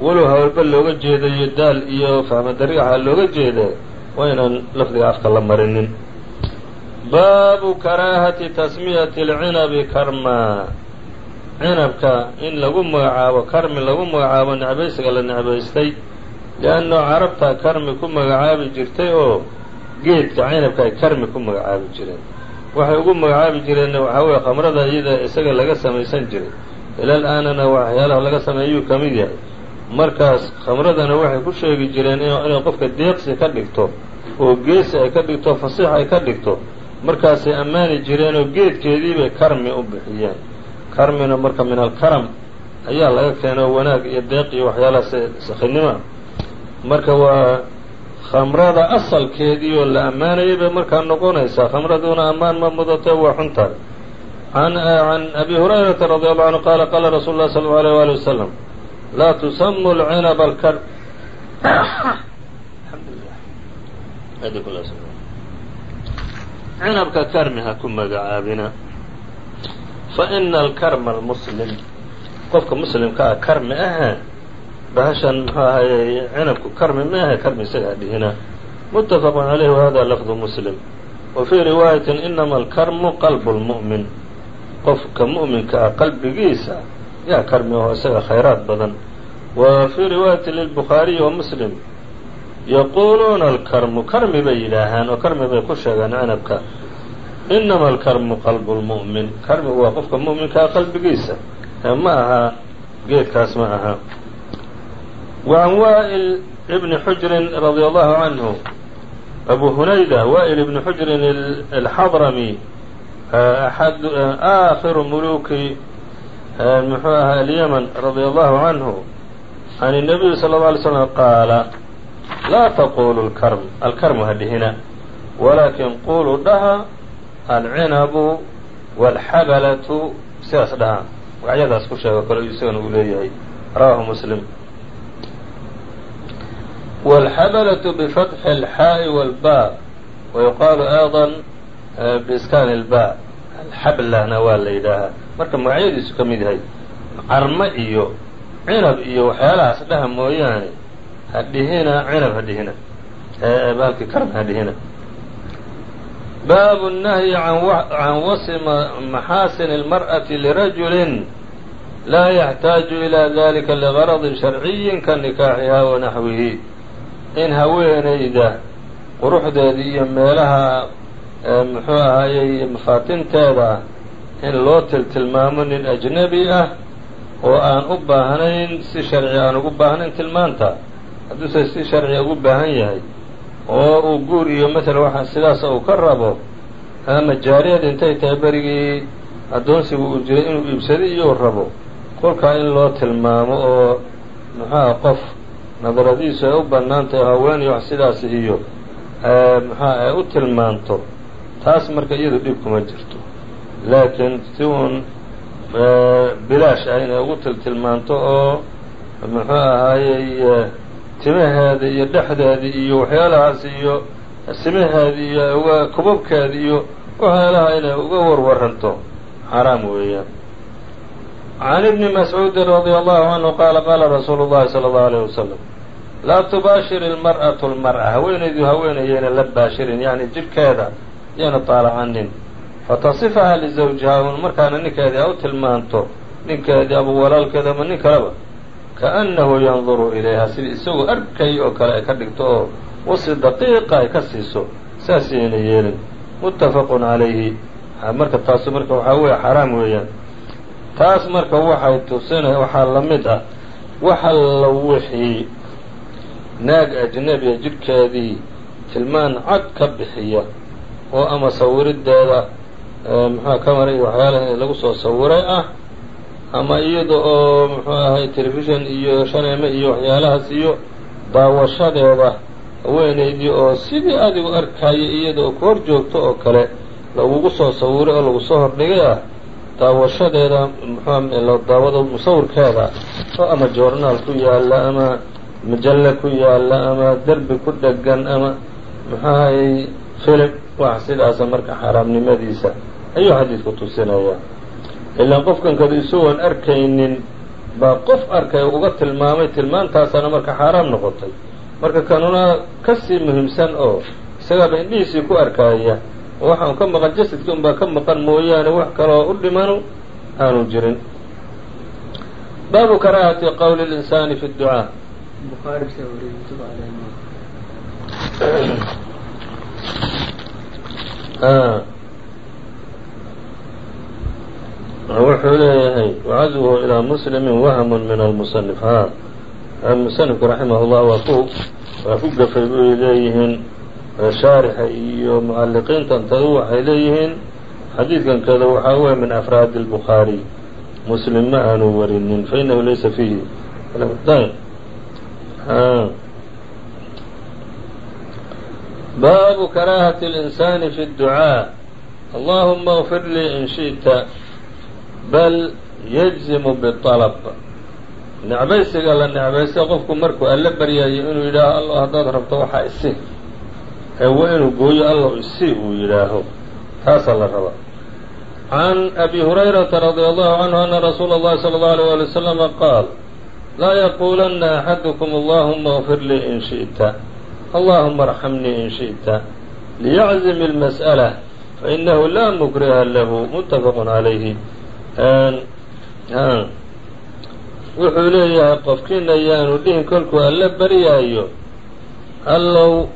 walow hawlba looga jeedayo daal iyo fahmadarigaxa looga jeeda waa inaan lafdiga afka la marinin. Baabu karaahati tasmiyati اlcinabi karma. Cinabka in lagu magacaabo karmi lagu magacaabo necbaysiga la necbaystay. Lianno carabta karmi ku magacaabi jirtay oo geedka cinabka ay karmi ku magacaabi jireen. Waxay ugu magacaabi jireen waxaa weye khamrada iyada isaga laga samaysan jiray. Ilal aanana waxyaalaha laga sameeyuu ka mid yahay. Markaas khamradana waxay ku sheegi jireen inay qofka deeqsi ka dhigto oo geesi ay ka dhigto fasiix ay ka dhigto. Markaasay ammaani jireen oo geedkeediibay karmi u bixiyeen. Karmina marka min alkaram ayaa laga keeno wanaag iyo deeq iyo waxyaalahaas sakhinimoa marka waa khamrada asalkeedii oo la ammaanayay bay markaa noqonaysaa. Khamraduna ammaan ma mudato waa xun tahay. An abi hurayrata radi allahu canhu qaala qaala rasuulu llahi sala allau alيyh wali wasalam laa tusamu lcinaba alkar. Cinabka karmi ha ku magacaabina. Faina alkarma almuslim. Qofka muslimka ah karmi ahe bahashan muxuu ahaye cinabku karmi ma ahe karmi isagaa dhihina. Mutafaqu calayh wahada lafdu muslim. Wa fii riwaayatin inama alkarmu qalbu lmu'min qofka mu'minka ah qalbigiisa yaa karmi aho isaga khayraad badan. Wa fii riwaayati lilbukhaariyi wa muslim. Yaquuluuna alkarmu karmi bay yidhaahaan oo karmi bay ku sheegaan cinabka. Inama alkarmu qalbu lmu'min karmigu waa qofka mu'minkaa qalbigiisa. Ee ma aha geedkaas ma aha wa can waa'il ibni xujrin radia allahu canhu abu hunayda waa'il ibni xujrin alxadrami aakhiru muluki muxuu ahaa alyaman radia allahu canhu can الnabiyi salى اله alay slam qaala laa taqulu lkarm alkarmu ha dhihina walaakin quluu dhaha alcinabu wاlxabalatu sidaas dhaha magacyadaas ku sheego kale isagana uu leeyahay rawahu muslim wاlxabalatu bifatxi اlxaaءi wاlba wayuqaalu ayضa biiskaani اlba alxablana waa la yidhaahaa marka magacyadiisu ka mid yahay carmo iyo cinab iyo waxyaalahaas dhaha mooyaane ha dhihina cinab ha dhihina baalki karm ha dhihina baabu الnahyi can wasfi maxaasin اlmarأaةi lirajuli laa yaxtaaju ilى dalika ligaradi sharciyi ka nikaaxiha wanaxwihi in haweenayda quruxdeeda iyo meelaha muxuu ahaayey mafaatinteeda in loo tiltilmaamo nin ajnebi ah oo aan u baahnayn si sharci aan ugu baahnayn tilmaanta. Hadduuse si sharci ugu baahan yahay oo uu guur iyo masala waxa sidaas uu ka rabo ama jaariyad intay tahay berigii addoonsigu uu jiray inuu iibsaday iyou rabo. Kolkaa in loo tilmaamo oo muxuaha qof nadaradiisu ay u bannaan tahay haweeney wax sidaas iyo muxua ay u tilmaanto taas marka iyadu dhib kuma jirto. Laakiin si uun bilaash ah inay ugu tiltilmaanto oo muxuu ahaayey timaheeda iyo dhexdeeda iyo waxyaalahaas iyo simaheeda iyo kubabkeeda iyo waxyaalaha inay uga warwaranto. Xaraam weeyaan can ibni mascuudin radia allahu canhu qaala qaala rasuulu llahi sala allahu alayh wasalam laa tubaashir ilmar'atu lmar'a haweenaydu haweenayayna la baashirin yacni jidhkeeda yayna taalacanin fatasifaha lizawjiha un markaana ninkeedii a u tilmaanto ninkeedii aba walaalkeeda ama nin kaleba kaأnnahu yanduru ilayha sidii isagoo arkay oo kale ay ka dhigto oo wasi daqiiqa ay ka siiso saas yayna yeelin muttafaqun calayhi marka taasu marka waxaa weeye xaraam weeyaan taas marka waxay tusina waxaa la mid ah waxa la wixii naag ajnebiya jidhkeedii tilmaan cad ka bixiya oo ama sawirideeda muxua camera iyo waxyaalaha lagu soo sawiray ah ama iyada oo muxuu ahay telefishon iyo shaneeme iyo waxyaalahaas iyo daawashadeeda haweenaydii oo sidii adigu arkaya iyada oo ku hor joogto oo kale lagugu soo sawiray oo lagu soo hordhigay ah daawashadeeda muxua daawada musawirkeeda oo ama joornaal ku yaalla ama majalle ku yaalla ama derbi ku dhegan ama muxuahayey filim. Wax sidaasa marka xaaraamnimadiisa ayuu xadiidku tusinayaa. Ilaan qofkan kada isagoon arkaynin baa qof arkay uga tilmaamay tilmaantaasana marka xaaraam noqotay. Marka kanuna ka sii muhiimsan oo isagaaba indhihiisii ku arkaaya oo waxaan ka maqan jasadkii unbaa ka maqan mooyaane wax kaloo u dhimanu aanu jirin baabu karaahati qowli اlinsaani fi اducaa wuxuu leeyahay wacazwhu ilىa muslimi wahmu min almusanif ha musanifku raximah llah waa ku waa ku gafay bay leeyihiin shaarixa iyo mucaliqiinta intadu waxay leeyihiin xadiidkan kada waxaa weeye min afraadi اlbukhaariy muslim ma aanu warinin fainahu laysa fiihi baabu karaahati اlinsaani fi اdducaa allahuma اغfir lii in shiئta bal yajzimu biطalab necbaysiga la necbaysta qofku markuu alle baryayo inuu yidhaaho allah haddaad rabto waxaa isi ee waa inuu gooyo allah isi uu yidhaaho taasaa la rabaa can abi hurayrata radia allahu canhu ana rasuula اllahi salى اllahu alيyه ali waslama qaal laa yaquulanna axadukum allahuma اغfir lii in shiئta allahuma arxamnii in shiئta liyaczim اlmas'ala fainahu laa mukriha lahu mutafaq calayhi wuxuu leeyahay qofkiina yaanu dhihin kolkuu alle baryaayo allow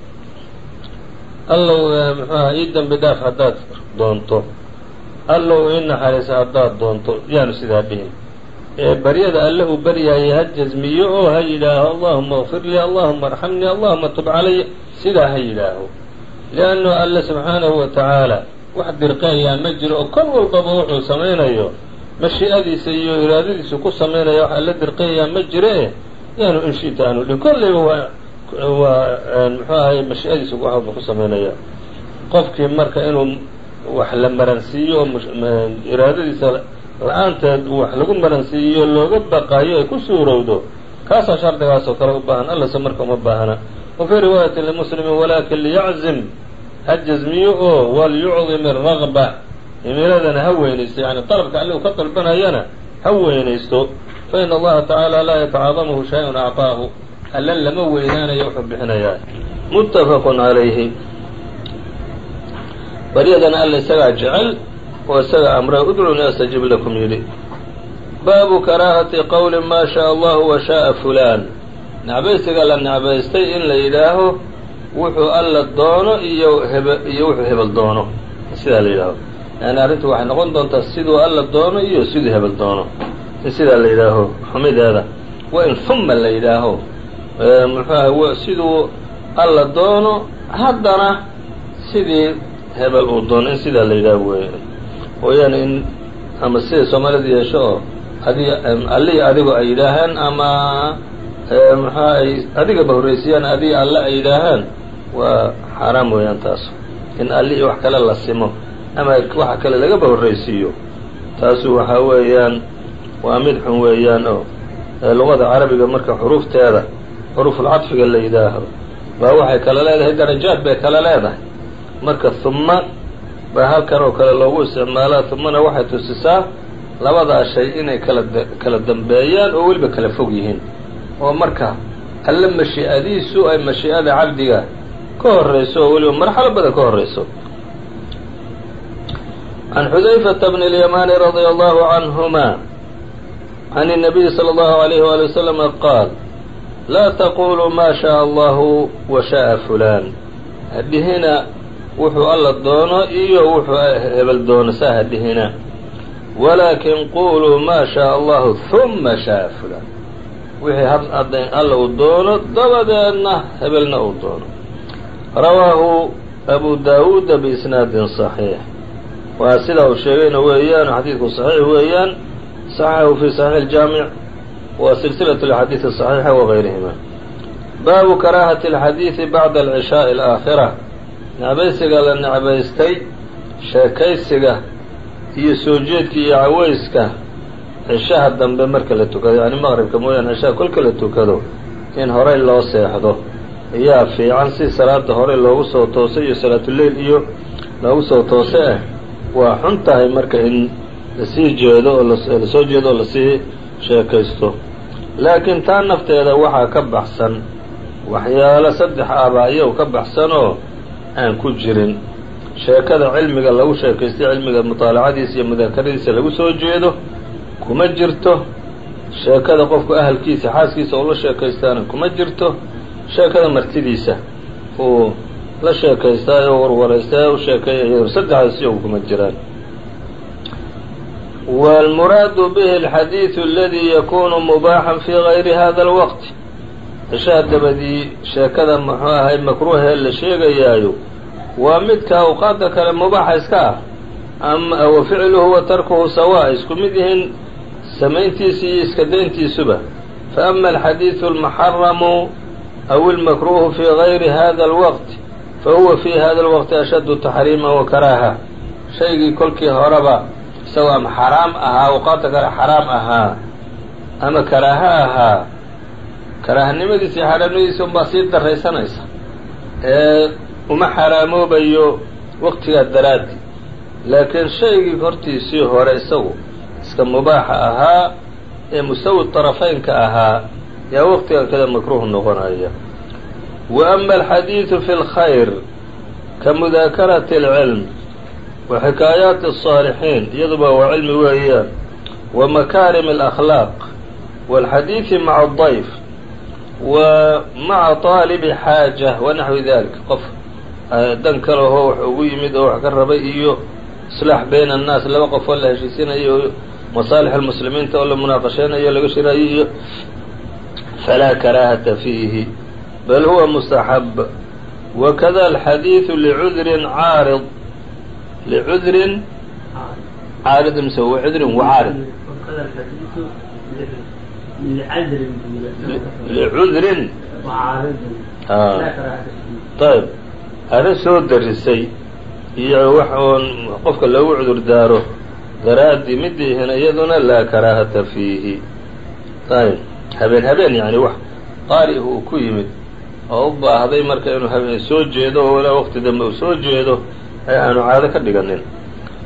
allow muxuaha ii dembi dhaaf haddaad doonto. Allow ii naxariisa haddaad doonto. Yaanu sidaa dhihin. Ee baryada alle uu baryaayay ha jasmiyo oo ha yidhaaho allahuma اغfir lii allahuma arxamnii allahuma tub calaya. Sidaa ha yidhaaho. Liannu alle subxaanahu wa tacaala wax dirqeeyaa ma jiro oo kol walbaba wuxuu samaynayo. Mashii'adiisa iyo iraadadiisa ku samaynaya waxaa la dirqayayaa ma jire yaanu inshita aanu dhin kollayba waa waa muxuu ahay mashiicadiisu waxba ku samaynayaa qofkii marka inuu wax la maransiiyo oo iraadadiisa la'aanteed wax lagu maransiiyo looga baqayo ay ku suurowdo kaasaa shardigaasoo kale u baahan allase marka uma baahna. Wa fii riwaayati limuslimi walaakin liyaczim ha jasmiyo oo walyucdim aragba imiladana ha weynaysto yani dalabka alli uu ka dalbanayana ha weynaysto. Fa ina allaha tacaala laa yatacaadamuhu shay-un acطaahu allan lama weydaanayo wuxuu bixinayaa. Muttafaqun calayhi baryadan alla isagaa jecel oo isagaa amra udcuuni astajib lakum yidhi. Baabu karaahati qowli maa shaa allahu wa shaaa fulaan. Necbaysiga la necbaystay in la yidhaaho wuxuu alla doono iyo hebe iyo wuxuu hebel doono. Sidaa la yidhaaho. Yani arrintu waxay noqon doontaa siduu alla doono iyo siduu hebel doono. In sidaa la yidhaaho xumideeda. Wa in humma la yidhaaho muxuaha siduu alla doono haddana sidii hebel uu doono in sidaa la yidhaaho wey ooyaani in ama siday soomaalidu yeesho oo adi allii adigu ay yidhaahaan ama muxua ay adigaba horraysiiyaan adii alle ay yidhaahaan waa xaaraam weeyaan taas in alli wax kale la simo ama waxa kale lagaba horraysiiyo taasu waxaa weeyaan waa mid xun weeyaan oo luqada carabiga marka xuruufteeda xuruufulcadfiga la yidhaaho baa waxay kala leedahay darajaad bay kala leedahay marka huma baa halkan oo kale loogu isticmaalaa humana waxay tusisaa labadaa shay inay kala kala dambeeyaan oo weliba kala fog yihiin oo marka alle mashii'adiisu ay mashii'ada cabdiga ka horrayso oo weliba marxalo badan ka horrayso can xudayfata bni اlyamaani radia allahu canhuma can الnabiyi salى اllahu عalayh wali waslama qaal laa taquluu ma shaء allahu wa shaءa fulaan hadhihina wuxuu alla doono iyo wuxuu hebel doono saa hadhihina walaakin quluu ma shaء allahu ثuma shaءa fulaan wixii alla uu doono dabadeedna hebelna uu doono rawaahu abu daawuuda biisnaadin صaxiix waa sidaa uu sheegayna weeyaan xadiidku صaxiix weeyaan صaxaxahu fi صaxiix الjaamiع wa silsilaة اxadiiث صaxiixa wagayrihima baabu karaahati اlxadiiثi bacda alcishaaءi alaakhira necbaysiga la necbaystay sheekaysiga iyo soo jeedka iyo caweyska cishaha dambe marka la tukado yani maqribka mooyaane cishaha kolka la tukado in horey loo seexdo ayaa fiican si salaada horey loogu soo toosay iyo salaatuleyl iyo loogu soo toose ah waa xun tahay marka in lasii jeedo oo lasoo jeedo oo lasii sheekaysto. Laakiin taa nafteeda waxaa ka baxsan waxyaalo saddex aba iyagu ka baxsanoo aan ku jirin. Sheekada cilmiga lagu sheekaystay cilmiga mutaalacadiisa iyo mudaakaradiisa lagu soo jeedo kuma jirto. Sheekada qofku ahalkiisa xaaskiisa uu sheekaystaana kuma jirto. Sheekada martidiisa uu la sheekaystaayo warwaraystaayo u sheekeeya iyado saddexdaas iyagu kuma jiraan wاlmuraadu bihi alxadiiثu aladi yakunu mubaaxan fii gayri hada alwaqt cishaha dabadii sheekada muxuu ahay makruuhee la sheegayaayo waa midka awqaada kale mubaaxa iska ah ama wa ficluhu wa tarkuhu sawaa isku mid yihiin samayntiisa iyo iska dayntiisuba faama alxadiiثu almuxaramu aw ilmakruuhu fii gayri hada alwaqt fahuwa fii hada alwaqti ashaddu taxriima wa karaaha shaygii kolkii horeba isagoo ama xaraam ahaa awqaadda kale xaraam ahaa ama karaaho ahaa karaahanimadiisa iyo xaraamnimadiisa unbaa sii daraysanaysa ee uma xaraamoobayo waqtigaa daraaddi laakiin shaygii hortiisii hore isagu iska mubaaxa ahaa ee musawi طarafaynka ahaa yaa waqtigan kada makruuh noqonaya wa ama alxadiidu fi اlkhayr ka mudaakarati اlcilm wa xikaayaati الصaalixiin iyaduba waa cilmi weeyaan wa makaarim اlأkhlaaq wاlxadiidi maca الضayf wa maca طaalibi xaaja wa naxwi dalik qof dan kalehoo wax ugu yimid oo wax ka rabay iyo islaax bayna annaas laba qof oo la heshiisinayo masaalix almuslimiinta oo la munaaqasheynayo laga shiraayo iyo falaa karaahata fiihi bal huwa mustaxab wakada alxadiidu licudrin caarid licudrin caarid mise wacudrin wacaarid licudrin ayb arrin soo darisay iyo wax oon qofka loogu cudur daaro daraaddii midiihina iyaduna laa karaahata fiihi ayb habeen habeen yani wax qaari uu ku yimid oo u baahday marka inuu habeen soo jeedo oo walaa waqti dambe uu soo jeedo ee aanu caado ka dhiganin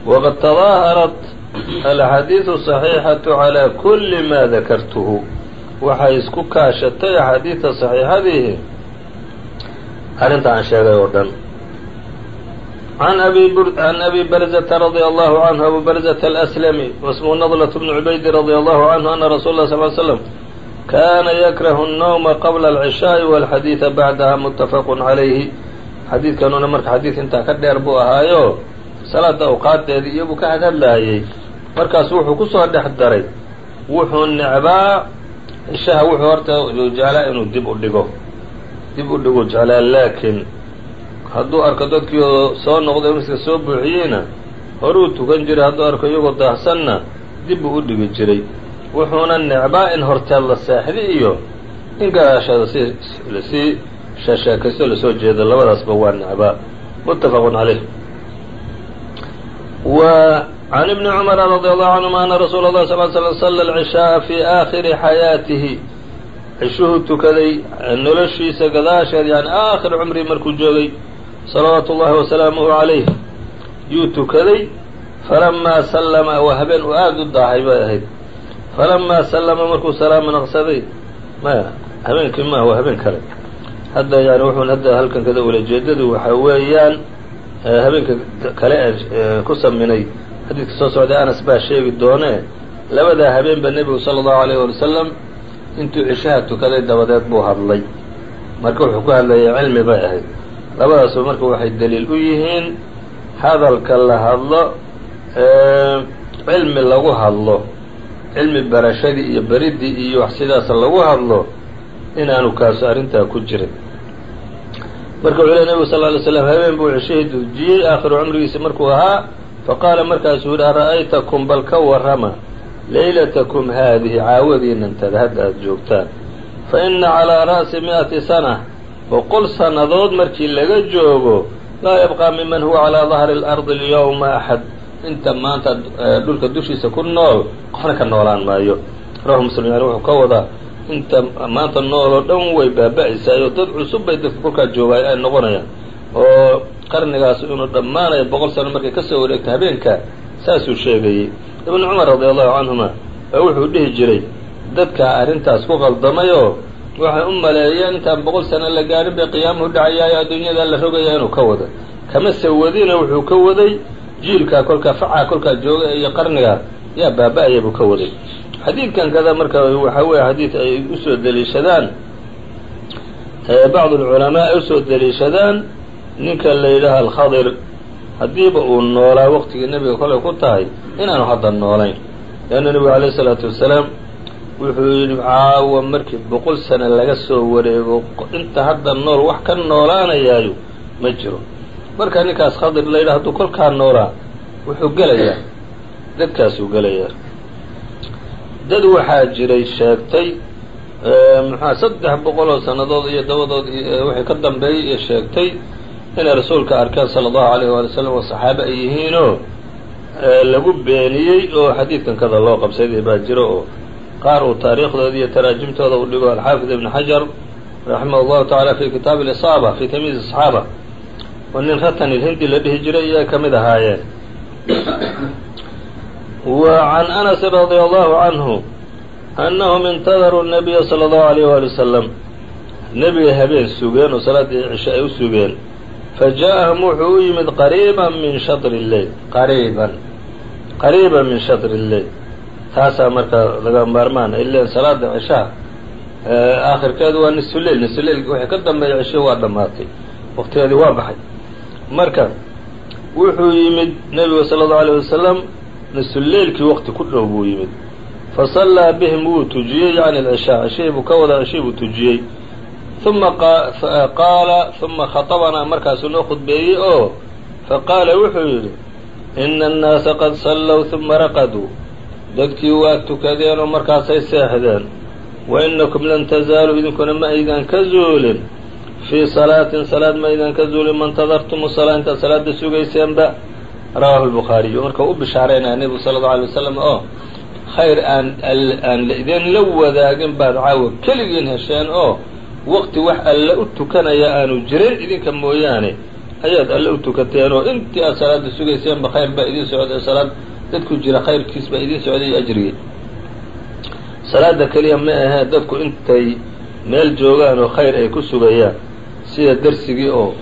waqad tadaaharat alaxaadiidu صaxiixatu calaa kuli ma dakartuhu waxay isku kaashatay axaadiidta saxiixadiihi arrinta aan sheegay oo dhan an an abi barzata radia allahu canhu abu barzata alaslami wasmuhu nadlat bnu cubaydi radia allahu canhu ana rasuula lah sal l slam kana yakrahu الnawma qabla alcishaaءi walxadiida bacdaha mutafaqu calayhi xadiidkanuna marka xadiid intaa ka dheer buu ahaayo salaada awqaadeedii iyobuu ka hadhadlaayey markaas wuxuu ku soo dhex daray wuxuu necbaa cishaha wuxuu horta jeclaa inuu dib u dhigo. Dib u dhigu jeclaa laakiin hadduu arko dadkii oo soo noqday miska soo buuxiyeyna horuu tukan jiray hadduu arko iyagoo daahsanna dib buu u dhigi jiray. Wuxuuna necbaa in horteed la seexdi iyo in gadaasheeda si la sii sheesheekaysto la soo jeedo labadaasba waa necbaa muttafaqun caleyh wa can ibni cumara radi allahu canhuma ana rasuula اlah sal slam salla alcishaaa fii aakhiri xayaatihi cishuhu tukaday noloshiisa gadaasheed yani aakhir cumrii markuu joogay salawaatu ullahi wasalaamuhu calayh yuu tukaday. Falamaa sallama waa habeen uu aada u daahay bay ahayd. Falamaa sallama markuu salaama naqsaday maya habeenkii maaha waa habeen kale hadda yani wuxuun hadda halkan kada ulajeedadu waxaa weeyaan habeenka kale ee ku saminay xadiidka soo socday anas baa sheegi doonee labadaa habeenba nebigu sala allahu alayh wali wasalam intuu cishaha tukaday dabadeed buu hadlay. Marka wuxuu ku hadlayay cilmi bay ahayd. Labadaasba marka waxay daliil u yihiin hadalka la hadlo cilmi lagu hadlo cilmi barashadii iyo beridii iyo wax sidaas lagu hadlo inaanu kaaso arrintaa ku jirin marka wuxuu ley nebigu sal ly slam habeen buu cishihii dujiyey aakhiru cumrigiisa markuu ahaa. Faqaala markaasuu yihi ara'aytakum bal ka warrama laylatakum haadihi caawadiinantada hadda aada joogtaan. Fa inna calaa ra'si mi'ati sana boqol sannadood markii laga joogo laa yabqaa miman huwa calaa dahri اlardi alyawma axad inta maanta dhulka dushiisa ku nool qofna ka noolaan maayo. Rawahu muslim yani wuxuu ka wadaa inta maanta nooloo dhan way baaba-aysaayoo dad cusub bay dadka kolkaa joogaay ay noqonayaan. Oo qarnigaas inuu dhammaanayo boqol sano markay ka soo wareegto habeenka saasuu sheegayey. Ibnu cumar radia allahu canhuma oo wuxuu dhihi jiray dadkaa arrintaas ku qaldamayoo waxay u maleeyeen intaan boqol sano la gaarin bay qiyaamuhu dhacayaayo adduunyada la rogaya inuu ka wado kama se wadina wuxuu ka waday jiilkaa kolkaa facaa kolkaa jooga iyo qarniga yaa baaba-aya buu ka waday xadiidkan kada marka waxaa weeye xadiid ay u soo deliishadaan bacdu alculamaa ay u soo deliishadaan ninka la yidhaaha alkhadir haddiiba uu noolaa waqtigii nebiga kolay ku tahay inaanu hadda noolayn. Leanna nebigu alayh isalaatu wasalaam wuxuu yidhi caawa markii boqol sano laga soo wareego inta hadda nool wax ka noolaanayaayo ma jiro. Marka ninkaas khadir la yidhaha hadduu kolkaa noolaa wuxuu gelayaa dadkaasuu gelayaa dad waxaa jiray sheegtay muxua saddex boqol oo sannadood iyo dabadood wixii ka dambeeyey iyo sheegtay inay rasuulka arkeen sala allahu alayh waali wasalam oo saxaabe ay yihiinoo lagu beeniyey oo xadiidkan kada loo qabsaday baa jiro oo qaar uu taariikhdooda iyo taraajimtooda u dhigo alxaafid ibn xajar raximah llahu tacaala fi kitaabi alisaaba fi tamyiiz asxaaba oo nin ratan ilhindi la dhihi jiray iyay ka mid ahaayeen can anas radia allahu canhu annahum intadaruu nabiya sala allahu alayh waali wasalam nebiga habeen sugeen oo salaaddii cishe ay u sugeen. Fa ja'ahum wuxuu u yimid qariiban min shatri lleyl qariiban. Qariiban min shatri lleyl taasaa marka laga maarmaana ilan salaada cishaha aakhirkeedu waa nisfuleil nisfuleil wixii ka dambeeya cisho waa dhammaatay. Waqtigeedii waa baxay. Marka wuxuu yimid nebigu sala allau alayh wasalam nisfuleilkii waqti ku dhow buu yimid. Fa sallaa bihim wuu tujiyey yacni alcishaa cishihii buu ka wadaa cishihii buu tujiyey. Uma qaala uma khatabanaa markaasuu noo khudbeeyey oo fa qaala wuxuu yidhi ina annaasa qad sallow huma raqaduu dadkii waa tukadeen oo markaasay seexdeen. Wa inakum lan tazaaluu idinkuna ma aydan ka zuulin. Fii salaatin salaad ma aydan ka zuulin ma ntadartumu salaa intaad salaada sugayseenba rawaahu lbukhaariyu marka u bishaaraynaya nebigu sala allau alay wasalam oo khayr aan aan idinla wadaagin baad caawa keligiin hesheen. Oo waqti wax alle u tukanaya aanu jirin idinka mooyaane. Ayaad alle u tukateen. Oo intii aad salaada sugayseenba khayr baa idiin socday. Salaad dadku jira khayrkiis baa idiin socday iyo ajrigii salaada keliya ma ahee dadku intay meel joogaan oo khayr ay ku sugayaan. Sida dersigii oo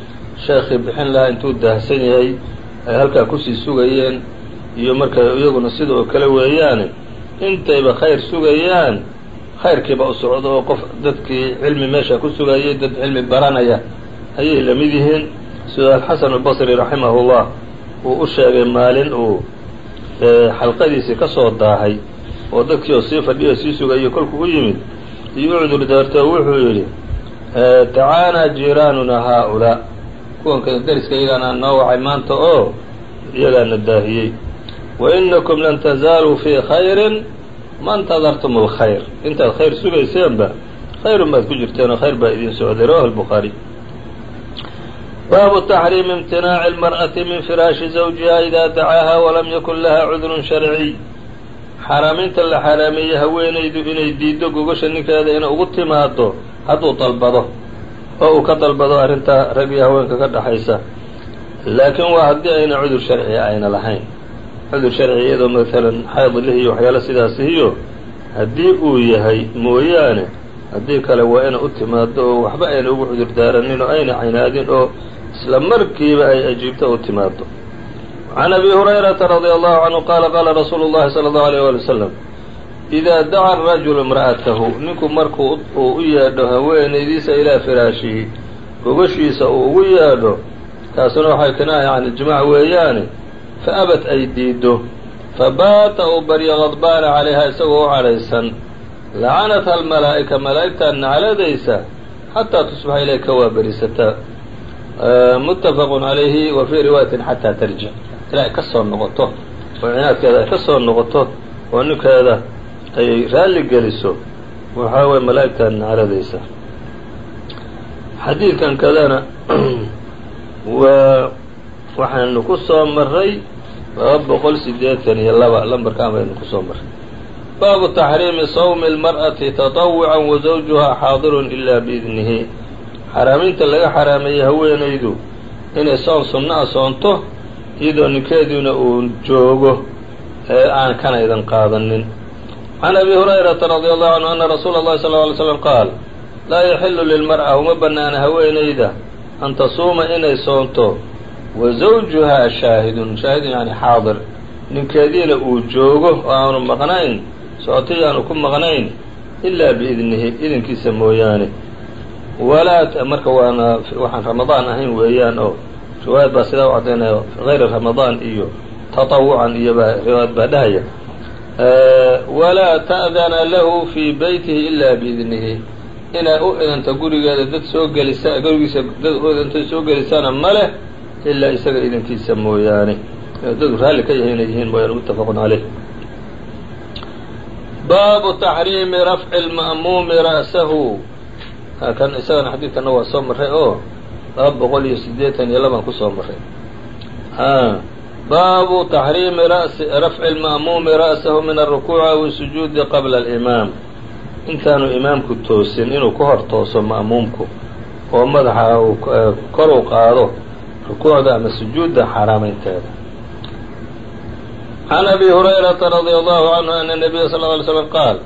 sheekhii bixin lahaa intuu daahsan yahay ay halkaa ku sii sugayeen iyo marka iyaguna sida oo kale weeyaane intayba khayr sugayaan khayrkiiba u socdo oo qof dadkii cilmi meesha ku sugayay dad cilmi baranaya ayay la mid yihiin. Sida alxasan albasri raximahullah uu u sheegay maalin uu xalqadiisii ka soo daahay oo dadkii oo sii fadhiyo sii sugayo kolkuu u yimid iyo u cudur daarto wuxuu yidhi tacaanaa jiiraanuna haa-ulaa kuwan kada deriska iyagaana noo wacay maanta oo iyagaana daahiyey. Wa inakum lan tazaaluu fii khayrin ma ntadartum alkhayr. Intaad khayr sugayseenba khayrun baad ku jirteen oo khayr baa idiin socday. Rawahu lbukhaariy baabu taxriimi imtinaaci almar'ati min firaashi zawjiha idaa dacaaha walam yakun laha cudrun sharciy xaaraaminta la xaaraameeyey haweenaydu inay diiddo gogasha ninkeeda inay ugu timaado hadduu dalbado oo uu ka dalbado arrintaa rag iyo haweenka ka dhaxaysa. Laakiin waa haddii ayna cudur sharciya ayna lahayn. Cudur sharci iyadoo maalan xaydlih iyo waxyaalo sidaasihiyo haddii uu yahay mooyaane haddii kale waa ina u timaado oo waxba ayna ugu cudur daaranin oo ayna caynaadin oo isla markiiba ay ajiibto u timaado can abi hurayrata radia allahu canhu qaala qaala rasuulu llahi sala allahu alayh wali wasalam idaa daca arajulu imra'atahu ninku markuu uu u yeedho haweenaydiisa ilaa firaashihi gogashiisa uu ugu yeedho taasuna waxay kinaaya can ijmaac weeyaane fa abad ay diiddo fabaata uu baryo qadbaana calayha isagoo u cadhaysan lacanatha almalaa'ika malaa'igtaa nacladaysa xataa tusbaxa ilay ka waaberisataa muttafaqun calayhi wa fii riwaayatin xataa tarjic ilaa ay ka soo noqoto oo cinaadkeeda ay ka soo noqoto oo ninkeeda ay raalli geliso. Waxaa weye malaa'igtaa nacladaysa xadiidkan kadana waa waxaanu ku soo maray laba boqol sideetan iyo laba lambarkaan baynu ku soo marray. Baabu taxriimi sawmi اlmar'ati taطawucan wa zawjuhaa xaadirun ilaa biidnihi. Xaraaminta laga xaraameeyey haweenaydu inay soon sunna a soonto iyadoo ninkeeduna uu joogo ee aan kana idan qaadanin can abi hurayrata radi allahu canhu ana rasuula اllahi sal ly slam qaal laa yaxilu lilmar'a uma bannaana haweenayda an tasuuma inay soonto wa zawjuhaa shaahidun shaahidun yani xaadir ninkeediina uu joogo oo aanu maqnayn sootay aanu ku maqnayn ilaa biidnihi idinkiisa mooyaane walaa marka waana waxaan ramadaan ahayn weeyaan oo riwaayad baa sidaa u caddaynaya hayra ramadaan iyo tatawucan iyo baa riwaayad baa dhahaya walaa ta'dana lahu fii beytihi ilaa biidnihi. Inay u idanta gurigeeda dad soo gelisa gurigiisa dad u idantay soo gelisana ma leh ilaa isaga idinkiisa mooyaane. Dadu raalli ka yahay inay yihiin mooyaane muttafaqun caleyh. Baabu taxriimi rafci lma'muumi ra'sahu. Kan isagana xadiidkana waa soo maray oo laba boqol iyo sideetan iyo labaan ku soo maray baabu taxriimi rafci lma'muumi ra'sahu min alrukuuci aw sujuudi qabla alimaam. Intaanu imaamku toosin inuu ka hor tooso ma'muumku oo madaxa uu kor u qaado rukuucda ama sujuudda xaaraamaynteeda can abi hurayrata radia allahu canhu ana nabiya sal ly slam qaal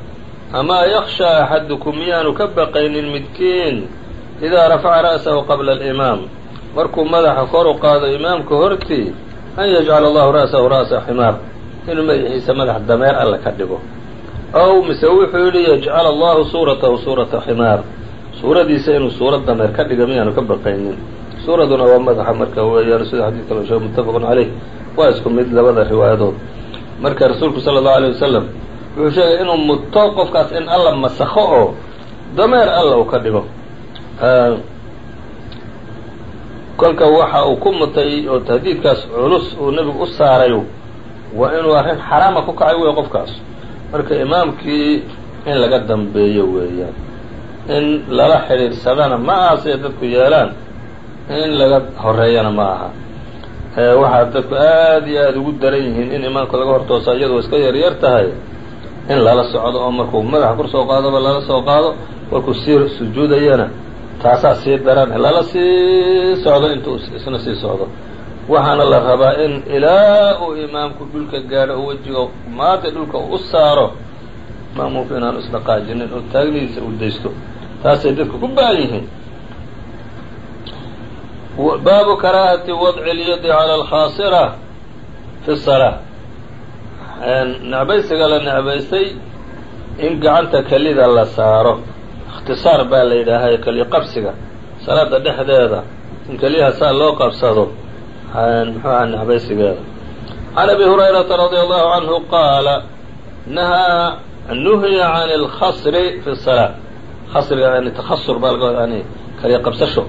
amaa yakshaa axadukum miyaanu ka baqaynin midkiin idaa rafaca ra'sahu qabla alimaam. Markuu madaxa kor u qaado imaamka hortii an yajcala allahu ra'sahu ra'sa ximaar inuu madaxiisa madax dameer alle ka dhigo ow mise wuxuu yidhi yajcala allahu suuratahu suurata ximaar suuradiisa inuu suurad dameer ka dhiga miyaanu ka baqaynin suuraduna waa madaxa marka weeyaan sida xadiidka loo sheegay muttafaqun caleyh waa isku mid labada riwaayadood marka rasuulku sala allahu aleyh wasalam wuxuu sheegay inuu muto qofkaas in alla masakho oo dameer alla uu ka dhigo kolka waxa uu ku mutay oo tahdiidkaas culus uu nebigu u saaray waa inuu arrin xaraama ku kacay wey qofkaas. Marka imaamkii in laga dambeeyo weeyaan in lala xidhiidhsadana ma aha siday dadku yeelaan in laga horeeyana ma aha. Waxaa dadku aad iyo aada ugu daran yihiin in imaamka laga hortoosa iyadoo iska yar yar tahay in lala socdo oo markuu madaxa kor soo qaadoba lala soo qaado markuu sii sujuudayana taasaa sii daran lala sii socdo intuu isna sii socdo. Waxaana la rabaa in ilaa uu imaamku dhulka gaadho oo wejiga maanta dhulka u saaro maamuumku inaanu isdhaqaajinin oo taagnidiisa uu daysto. Taasay dadku ku baan yihiin. Baabu karaahati wadci lyadi cala alkhaasira fi salaa necbaysiga la necbaysay in gacanta kelida la saaro ikhtisaar baa la yidhaahaa keliyo qabsiga. Salaada dhexdeeda in keliyaha saa loo qabsado muxuuha naxbaysigeeda. Can abi hurayrata radi allahu canhu qaala nahaa nuhiya can alkhasri fi salaa khasriga yani takhasur baa laga wada yani kaliya qabsasho.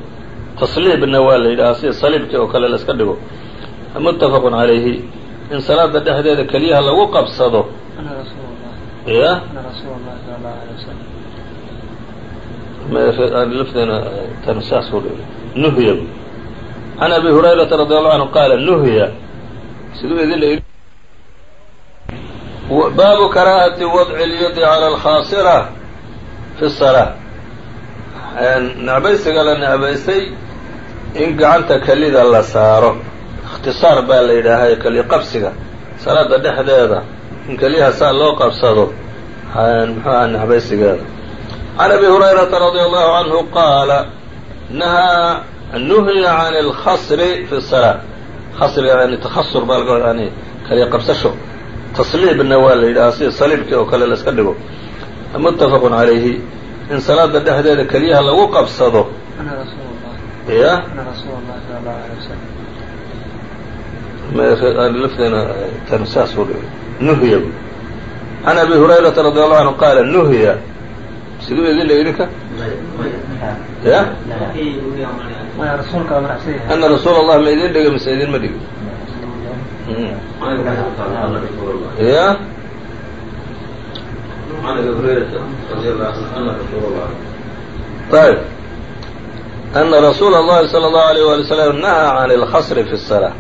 Tasliibna waa la yidhahaa sida saliibkii oo kale laiska dhigo. Muttafaqun calayhi. In salaada dhexdeeda keliyaha lagu qabsado ya lafdana saas nuhya can abi hurayrata radi allahu canhu qaala nuhya siduu idin baabu karaahati wadci lyadi cala alkhaasira fi salaa necbaysiga la necbaysay in gacanta kelida la saaro ikhtisaar baa la yidhaahaa keli qabsiga salaada dhexdeeda in keliyaha saa loo qabsado mxuaha necbaysigeeda can abi hurayrata radi allahu canhu qaala nahaa nuhiya can اlkhasri fi الsalaa khasriga yani takhasur baa laga yani keliya qabsasho tasliibna waa la yidhahaa sida saliibkii oo kale la iska dhigo muttafaqun calayhi in salaada dhexdeeda keliyaha lagu qabsado ya lafteena tan saas nuhiya can abi hurayrata radi allahu canhu qaala nuhiya siduu idin la idinka ya ana rasuul allah ma idin dhiga mise idinma dhigi ya ayb أna rasuula الlahi slى الlaه عalيه walي slm nahaa can اlkhasri fi الصلاة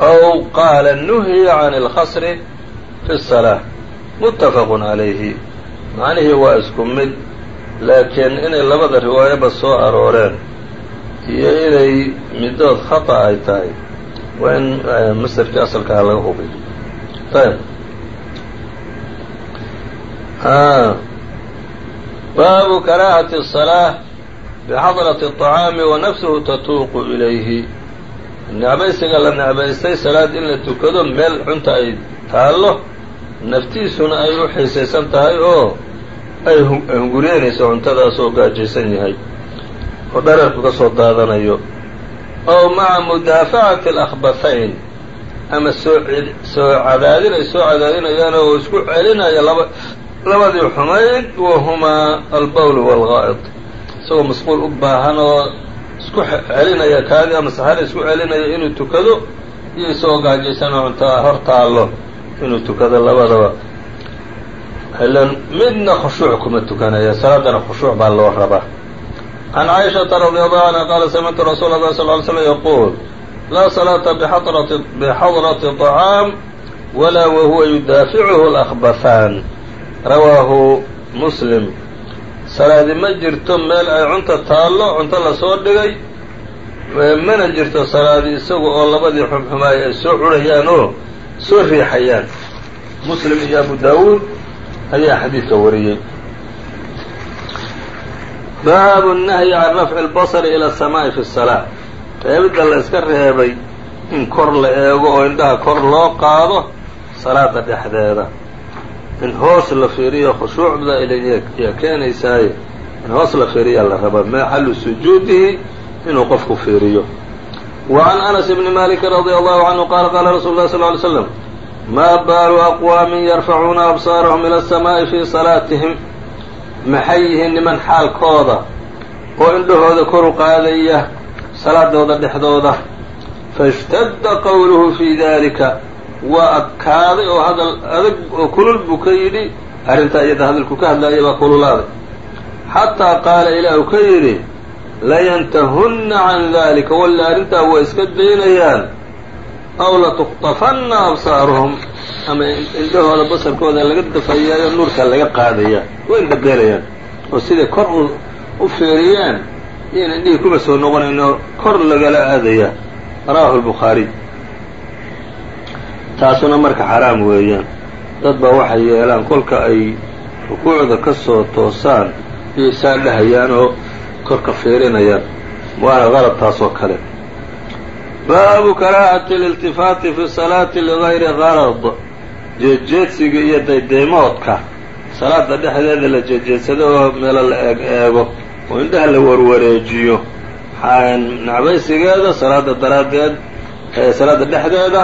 أw qaala nuhiya can اlkhasri fi الصلاة mutafaq عalayhi macnihii waa isku mid laakiin inay labada riwaayaba soo arooreen iyo inay midood khaطأ ay tahay waa in masderkii asalkaha laga hubiy ayb baabu karaahati الصلاة bxadrati الطacaami wa nafsuhu tatuuqu ilayhi necbaysiga la necbaystay salaad in la tukado meel cunta ay taallo naftiisuna ay u xiisaysan tahay oo ay hunguriyanayso cuntadaasoo gaajaysan yahay oo dhararku ka soo daadanayo. Ow maca mudaafacati alakhbathayn ama soo cadaadin ay soo cadaadinayaan oo isku celinaya laba labadii xumayd wahumaa albowl waalgaa'id isagoo masquul u baahan oo isku celinaya kaadi ama saxare isku celinaya inuu tukado iyo isagoo gaajaysanoo cuntaa hor taallo inuu tukado labadaba ilan midna khushuuc kuma tukanaya salaadana khushuuc baa loo rabaa can caaishaةa radi allahu canha qaala samictu rasuula اllahi sal ly slm yaquul laa salaata bixadrati طacaam walaa wahuwa yudaaficuhu اlأkhbathaan rawaahu muslim salaadi ma jirto meel ay cunta taallo cunto lasoo dhigay mana jirto salaadi isagu oo labadii xumxumaay ay soo curhayaan oo soo riixayaan muslim iyo abu daawuud ayaa xadiidka wariyey baabu الnahyi can rafci اlbasri ilى الsamaa'i fi الsalaa reebidda la iska reebay in kor la eego oo indhaha kor loo qaado salaada dhexdeeda in hoos la fiiriyo khushuucda yaa keenaysaaye in hoos la fiiriyaa la rabaa maxalu sujuudihi inuu qofku fiiriyo wa can anas bni maliki radia allahu canhu qaala qaala rasuulu lah sal ly slam maa baalu aqwaamin yarfacuuna absaarahum ila asamaa'i fii salaatihim maxay yihiin niman xaalkooda oo indhahooda koru qaadaya salaadooda dhexdooda faاshtadda qowluhu fii dalika waa adkaaday oo hadal adag oo kulul buu ka yidhi arrintaa iyada hadalku ka hadlaaya baa kululaaday xataa qaala ilaah uu ka yidhi layantahunna can dalika walla arrintaa waa iska daynayaan aw latukhطafanna absaaruhum ama indhahooda basarkooda laga dafayaayo nuurka laga qaadaya way indhabeelayaan oo siday kor u feeriyaan iyan indhihii kuba soo noqonayno kor lagala aadaya rawahu lbukhaariy taasuna marka xaraam weeyaan dad baa waxay yeelaan kolka ay rukuucda ka soo toosaan iyay saa dhahayaan oo korka fiirinayaan waana qalab taas oo kale. Baabu karaahati اliltifaati fi salaati ligayri garad jeedjeedsiga iyo daydaymoodka salaada dhexdeeda la jeedjeedsado oo meelo la eeg eego oo indhaha la warwareejiyo. Nacbaysigeeda salaada daraaddeed salaada dhexdeeda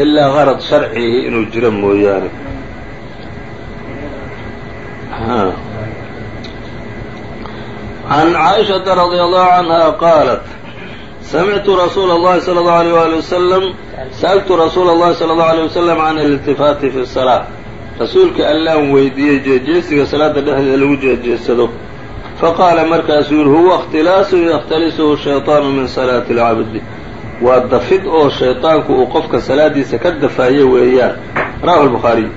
ilaa garad sharcihi inuu jiro mooyaane عن cائشhaةa رضي الله عنها qاaلت سمعtu رsuuل الlahi صلى الله عليه وaلي وسلم سألtu رsuuل الlahi صلى الله عليه وسلم عن الالتفاaت في الصلاة rasuulka allaan weydiiyey jeejeesiga salaada dhexdeeda lagu jeejeesado faqaala markaasuu yihi huwa اkhtilaasu ykhtalishu الشhayطاanu min صلاaةi الcabdi waa dafid oo shayطaanku uu qofka salaadiisa ka dafaayo weeyaan rawahu الbخaariي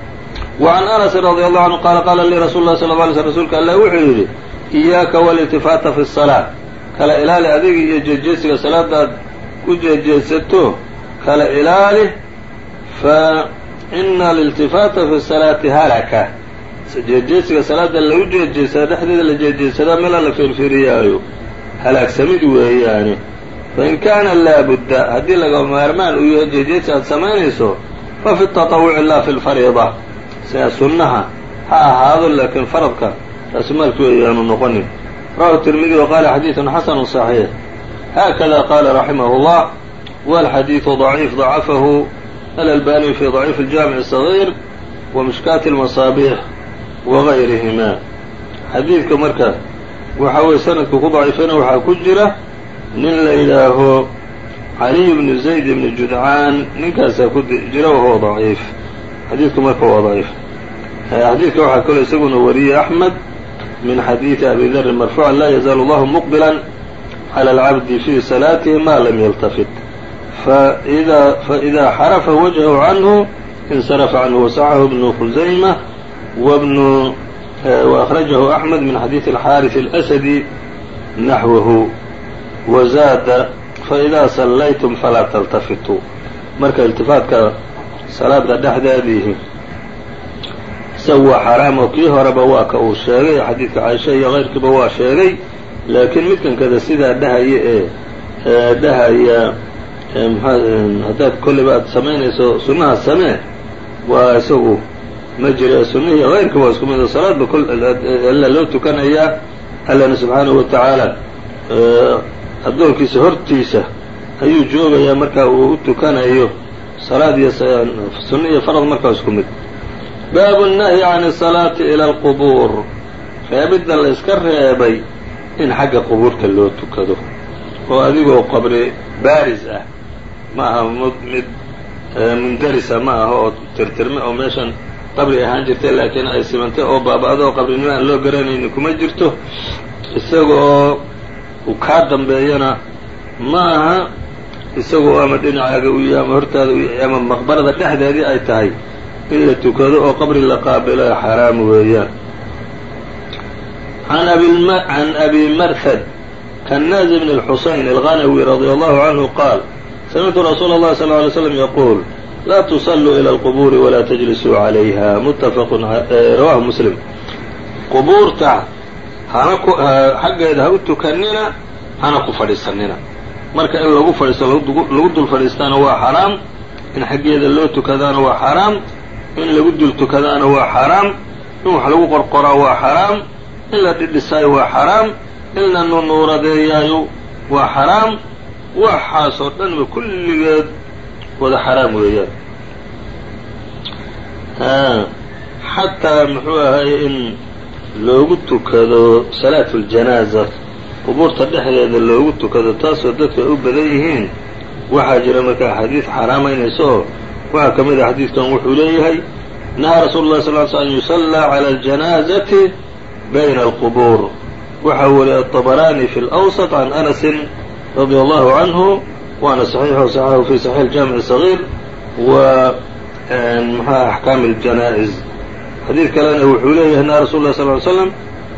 وعn أنس رضي الله عنه qala qala lii rasuل الlahi صلى اه علي sلم rsulka allah wuxuu yidhi iyaaka waaliltifaata fi salaa kala ilaali adiga iyo jeejeesiga salaadaad ku jeejeesato kala ilaali fa ina aliltifaata fi salaati halaka. Jeejeesiga salaada lagu jeejeesadaa dhexdeeda la jeejeesadaa meela la firfiriyaayo. Halaagsamid weeyaani fain kaana laabudda haddii laga maarmaan uu yahay jeejeesi aad samaynayso fa fi tatawuci laa fi lfariida. Sida sunnaha ha ahaado laakiin faradka taasumaalki weeyaanu noqonin rawahu التirmidي وqala xadiiث xasn صaحيiح hakada qala raximah الlah wاlxadiiثu ضaciif ضacafahu alalbaniي fi ضaciif الjaamiع الصغيr وmishkaati الmaصaabiح وغayrihima xadiidka marka waxa weye sanadku ku daciifayna waxaa ku jira nin la yidhaaho caliy bnu zayd bni judcaan ninkaasaa ku jira wahuwa ضaciif xadiidku marka waa ضaciif xadiidka waxaa kaloo isaguna wariyey أحmed min xadiiثi abi dri marfuuca laa yazaalu allahu muqbila clى اlcabdi fi salaatihi ma lam yaltafit faإida xarafa wajhahu canhu insarafa canhu wasacahu bnu khusayma وأkhrajahu أxmed min xadiiثi الxaariث الأsadi naxwahu wazaada faإida sallaytum falaa taltafituu marka iltifaatka salaada dhexdeediihi isagu waa xaraam oo kii horeba waa ka uu sheegay xadiidka caaisha iyo keyrkiiba waa sheegay. Laakiin midkan kada sidaa dhahaya ee dhahaya haddaad kolleyba aad samaynayso sunnaha samee waa isagu ma jira. Sunnihi keyrka waa isku mid salaadba alla loo tukanayaa allana subxaanahu wa tacaala addoonkiisa hortiisa ayuu joogayaa marka uu u tukanayo. Salaad iyo sunna iyo farad markaa isku mid baabu الnahyi can الsalaati ilى اlqubuur reebidda la iska reebay in xagga qubuurta loo tukado oo adigoo qabri baaris ah ma aha mid mundarisa ma aha oo tirtirme oo meeshan qabri ahaan jirtay laakiin ay simantay oo baaba-do oo qabrinimo aan loo garanayni kuma jirto isagoo uu kaa dambeeyana ma aha isagoo ama dhinacaaga u yahay ama hortaada u yahay ama maqbarada dhexdeedii ay tahay in la tukado oo qabri la qaabilo xaraam weeyaan can abi marhad kannaaz bn الxusayn alغanawi radي allahu canhu qaal samictu rasuula اllahi sal ly slm yaquul laa tusalluu ilى اlqubuuri walaa tajlisuu عalayha mutafaqu rawahu muslim qubuurta hana xaggeeda ha u tukanina hana ku fadhiisanina marka in lagu fadhiisto lagu dul fadhiistaana waa xaraam in xaggeeda loo tukadaana waa xaraam in lagu dul tukadaana waa xaraam in wax lagu qorqoraa waa xaraam in la dhidhisaayo waa xaraam in la nunuuradeeyaayo waa xaraam waxaasoo dhanba kulligeed wada xaraam weeyaan. Xataa muxuu ahay in loogu tukado salaatu ljanaaza qubuurta dhexdeeda loogu tukado taasoo dadka ay u badan yihiin waxaa jira marka axaadiid xaaraamaynaysa oo waxaa ka mid ah xadiidkan wuxuu leeyahay nahaa rasuulu llahi sal l sl an yusallaa cala aljanaazati bayna alqubuur. Waxaa weliy aطabaraani fi lawsat can anasin radia allahu canhu waana saxiixu saxahu fi saxiix jaamici sagiir wa maxaa axkaami ljanaa'iz xadiid kalena wuxuu leeyahay nahaa rasul lah sal l slam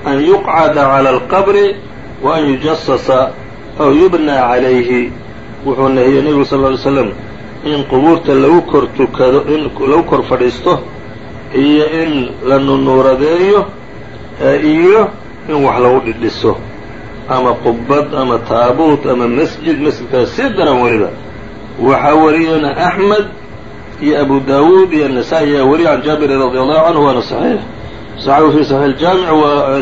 an yuqcada cala alqabri wa an yujasasa aw yubna calayhi. Wuxuu nahiyey nebigu sal ly slam in qubuurta lagu kor tukado in lagu kor fadhiisto iyo in la nunuuradeeyo iyo in wax lagu dhidhiso. Ama qubad ama taabuut ama masjid masjidkaas si daran weliba waxaa wariyana axmed iyo abu daawuud iyo anasa-i ayaa wariya can jaabiri radi allahu canhu waana saxiix. Saxawi fi saxiix aljaamic waa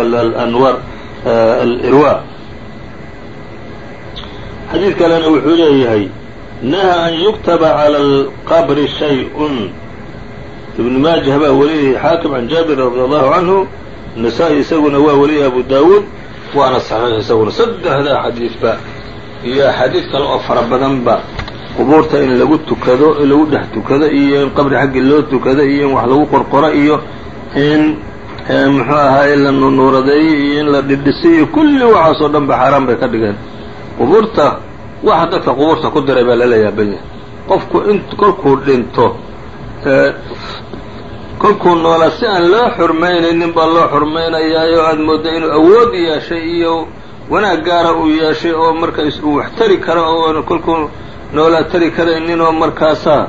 alanwar alirwa. Xadiid kalena wuxuu leeyahay naha an yuktaba calى اlqabri shay-un ibn maajah baa wariyay xaakim can jaabir radi allahu canhu nasaa-i isaguna waa wariyay abu dawuud waana saxiix isaguna saddexdaa xadiidba iyo axaadiid kale oo fara badanba qubuurta in lagu tukado in lagu dhex tukado iyo in qabri xaggi loo tukado iyo in wax lagu qorqoro iyo in muxuu ahaay la nunuuradeeyo iyo in la dhidhisiyo kulli waxaasoo dhan ba xaaraan bay ka dhigeen qubuurta waxa dadka qubuurta ku diray baa lala yaaban yahay. Qofku kolkuu dhinto kolkuu noolaa si aan loo xurmaynaynin baa loo xurmaynayaayo aada moodda inuu awood yeeshay iyo wanaag gaara uu yeeshay oo markaas uu wax tari karo oo kolkuu noolaa tari karaynin oo markaasaa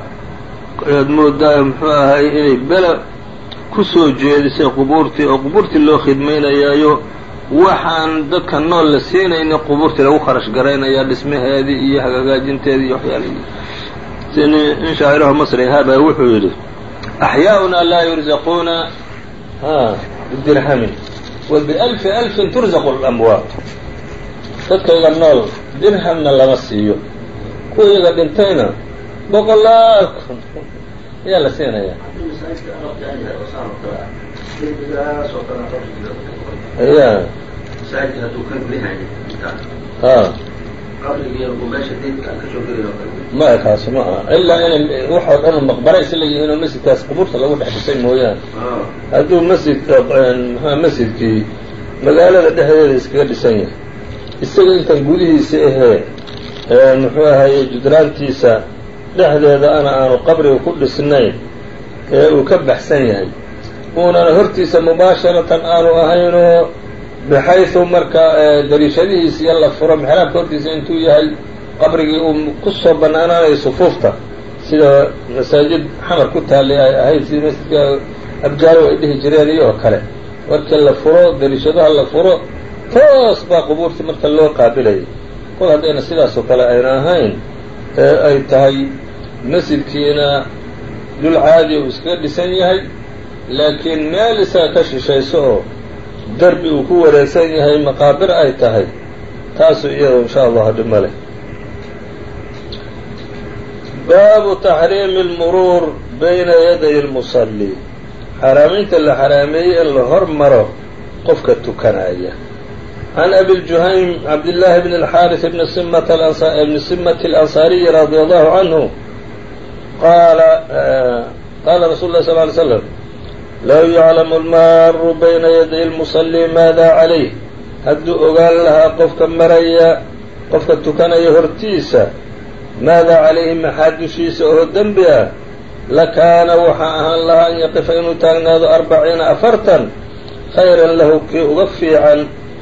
aad mooddaa muxuu ahay inay bela ku soo jeedisay qubuurtii oo qubuurtii loo khidmaynayaayo waxaan dadka nool la siinaynin qubuurtii lagu kharash garaynayaa dhismaheedii iyo hagaagaajinteedii iyo waxyaalihii. Si in shaaciraha masri ahaabaa wuxuu yidhi axyaaؤuna laa yurzaquuna bidirhamin wa alfin turzaqu اlamwaat dadkayga nool dirhamna lama siiyo. Kuwa iyaga dhintayna boqolaal kun ayaa la siinaya ya maya kaasi ma aha. Ilaa inay waxoo dhan maqbara isla yihiin oo masjidkaas qubuurta lagu dhex dhisay mooyaane. Hadduu masjidka mxua masjidkii magaalada dhexdeeda iskaga dhisan yahay. Isaga intan gudihiisa ahee muxuu ahaye judraantiisa dhexdeeda ana aanu qabriga ku dhisnayn ee uu ka baxsan yahay uunana hortiisa mubaasharatan aanu ahaynoo bxayثu marka dariishadihiisa iyo la furo mexraabka hortiisa intuu yahay qabrigii uu ku soo banaanaanayo sufuufta. Sida masaajid xamar ku taallay ay ahayd sida masjidka abjaalo ay dhihi jireen iyo oo kale. Markii la furo dariishadaha la furo toos baa qubuurtii marka loo qaabilayay kol haddayna sidaasoo kale ayna ahayn ee ay tahay masjidkiina dhul caadi uu iskaga dhisan yahay laakiin meel isaga ka shishayso oo derbi uu ku wareegsan yahay maqaabir ay tahay taasu iyado insha allahu dhib ma leh baabu taxriimi اlmuruur bayna yaday اlmusalli xaraamaynta la xaraameeyey in la hor maro qofka tukanaya can abi ljuhaym cabdillaahi bn اlxaariث bni bni simati اlansaariyi radi allahu canhu qaala qaala rasul lah sl ly slam low yaclamu almaaru bayna yaday lmusalli maada calayh. Hadduu ogaan lahaa qofka maraya qofka tukanaya hortiisa maada calayhi maxaa dushiisa oo dembi ah lakaana waxaa ahaan lahaa an yaqifa inuu taagnaado arbaciina afartan khayran lahu kii uga fiican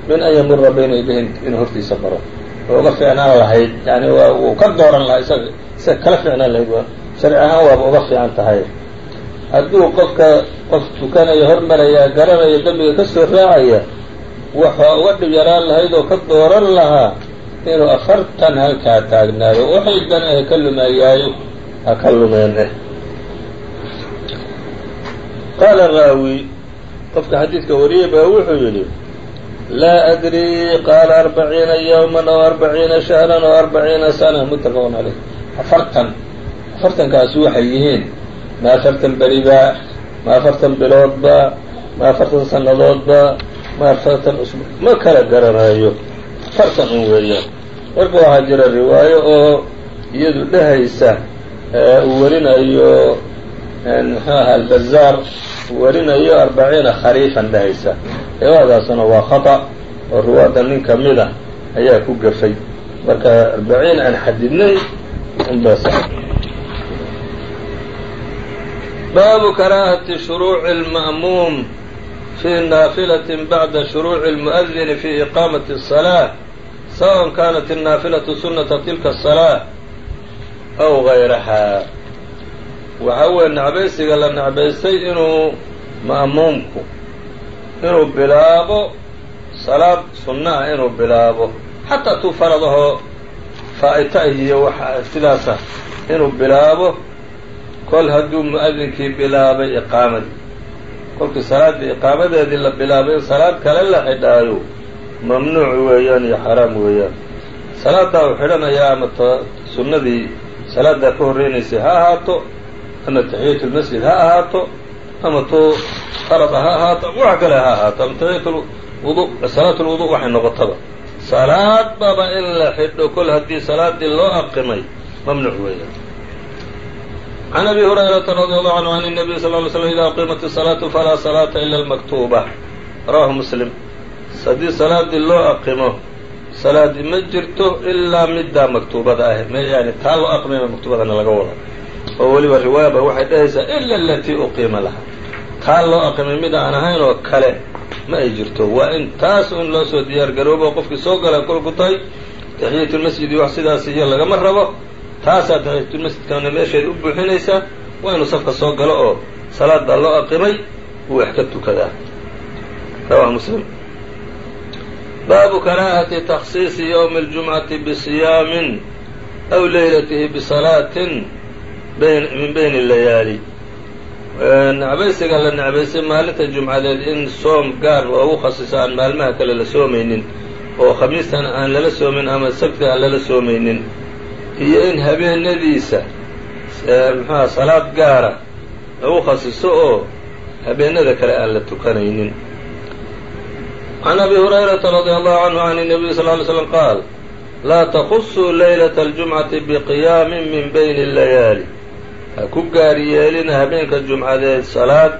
min an yamura bayna yadayhi inuu hortiisa maro oo uga fiicnaan lahayd yani waa uu ka dooran lahaa isaga isaga kala fiicnaan lahayd sharci ahaan waaba uga fiican tahay hadduu qofka qof tukanaya hormaraya garanaya dembiga ka soo raacaya waxaa uga dhib yaraan lahayd oo ka dooran lahaa inuu afartan halkaa taagnaado. Waxay dan ah ka lumayaayo ha ka lumeen eh qaala raawi qofka xadiidka wariyay baa wuxuu yidhi laa adrii qaala arbaciina yawman aw arbaciina shahran aw arbaciina sana. Muttafaqun caleyh afartan. Afartankaasi waxay yihiin ma afartan beriba ma afartan biloodba ma afartan sannadoodba ma afartan usbu ma kala garanayo tartan un weeyaan marka waxaa jira riwaayo oo iyadu dhehaysa uu warinayo muxuu aha albazaar uu warinayo arbaciina khariifan dhehaysa riwaayadaasuna waa khata oo ruwaadda nin ka mid a ayaa ku gafay marka arbaciin aan xadidnay unbaa baabu karaahati shuruuci اlma'muum fii naafilatin bacda shuruuci اlmu'adini fii iqaamati الصalaaة sawaء kanat الnaafilatu sunata tilka الصalaaة aw gayrahaa waxa weeye nacbaysiga la nacbaystay inuu ma'muumku inuu bilaabo salaad sunna ah inuu bilaabo xataa tuu faradahoo faa'ita iyo waxa sidaasa inuu bilaabo kol hadduu mu'adinkii bilaabay iqaamadii kolkii salaaddii iqaamadeedii la bilaabay in salaad kale la xidhaayo. mamnuuc weeyaan iyo xaraam weeyaan. Salaaddaa uu xidhanayaa ama sunnadii salaaddaa ka horreynaysay ha ahaato ama taxiyatu lmasjid ha ahaato ama tuu farada ha ahaato wax kale ha ahaato ama taxiyat wudu salaat lwudu waxay noqotaba. Salaad baba in la xidho kol haddii salaadii loo aqimay mamnuuc weeyaan can abi hurayrata radi allahu canhu can nabiy sal ly slm idaa uqiimat isalaatu falaa salaata ila almaktuuba rawahu muslim haddii salaaddii loo aqimo salaadi ma jirto ilaa middaa maktuubada ah yani taa loo aqmima maktuubadana laga wada oo weliba riwaayaba waxay dhahaysaa ila alatii uqiima laha taa loo aqimay mid aan ahayn oo kale ma ay jirto waa in taas un loo soo diyaargaroobo qofkii soo gala kolku tahay taxiyatulmasjid wax sidaas iyo lagama rabo taasaa taxiyatulmasjidkana meesheeda u buuxinaysaa waa inuu safka soo galo oo salaaddaa loo aqimay uu wax ka tukadaa rawahu muslim. Baabu karaahati takhsiisi ywmi اljumcati bisiyaamin aw leylatihi bisalaatin min bayni اlayaali nacbaysiga la nacbaysay maalinta jumcadeed in soom gaar loogu khasiso aan maalmaha kale la soomaynin oo khamiistan aan lala soomin ama sabti aan lala soomaynin iyo in habeenadiisa muxuha ah, salaad gaara lagu khasiso oo habeenada kale aan la tukanaynin. Can abi hurayrata radia allahu canhu can nabiyi sal ly slam qaal laa takhusuu laylata aljumcati biqiyaamin min bayni layaali ha ku gaari yeelina habeenka jumcadeed salaad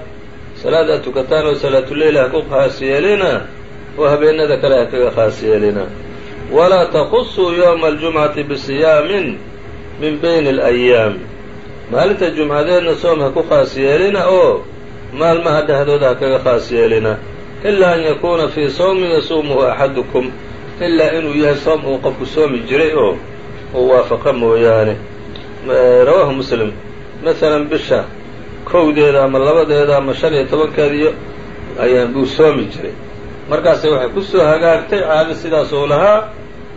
salaad aad tukataan oo salaatuleyl ha ku khaas yeelina oo habeenada kale ha kaga khaas yeelina walaa takusuu ywma aljumcati bisiyaamin min bayni اlayaam maalinta jumcadeedna soom ha ku khaas yeelina oo maalmaha dhexdooda ha kaga khaas yeelina ilaa an yakuuna fii sawmin yasuumuhu axadukum ilaa inuu yahay soom uu qofku soomi jiray oo uu waafaqa mooyaane rawaahu muslim masalan bisha kowdeeda ama labadeeda ama shan iyo tobankeeda ayaan buu soomi jiray markaase waxay ku soo hagaagtay caado sidaas uu lahaa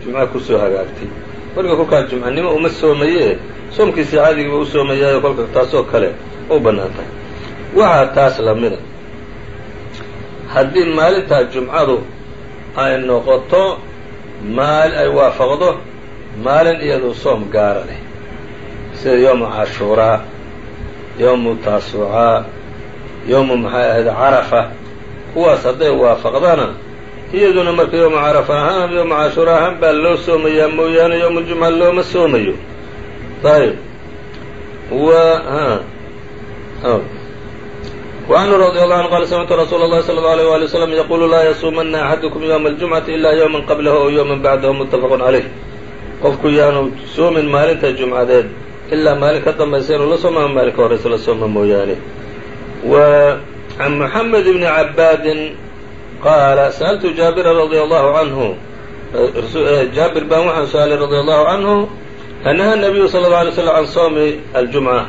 jumca ku soo hagaagtay. Marka kolkaa jumcanimo uma soomaye soomkiisii caadigiiba u soomayaayo kolka taasoo kale u bannaan tahay. Waxaa taas lamida haddii maalintaa jumcadu ay noqoto maal ay waafaqdo maalin iyadu soom gaara leh. Sida yowmu cashuuraa yowmu taasucaa yowmu maxay ahayd carafa kuwaas hadday waafaqdana iyaduna marka yowmu carafa ahaan yowmu cashuura ahaan baa loo soomayaa mooyaane yowmu jumca looma soomayo ayb wa وعنه رضي الله عنه قال سمعت رsuuل الlhi صلى الله عليه وaلي وسلم يقول laa yصuمنa أحadكم يوم الجuمعةi إلا يوما qبلh أو يوما بعdh متفق عaليه qofku yaanu soomin maalinta jumcadeed ilaa maalin ka dambaysa inuu la sooma ama maalin ka horeysa la sooma mooyaane can moxamed bni cabaadin qaala sa'altu jaabira radia allahu canhu jaabir baan waxaan su'aalay radia allahu canhu hanaha nabiyu sala alla alay slam can soomi aljumca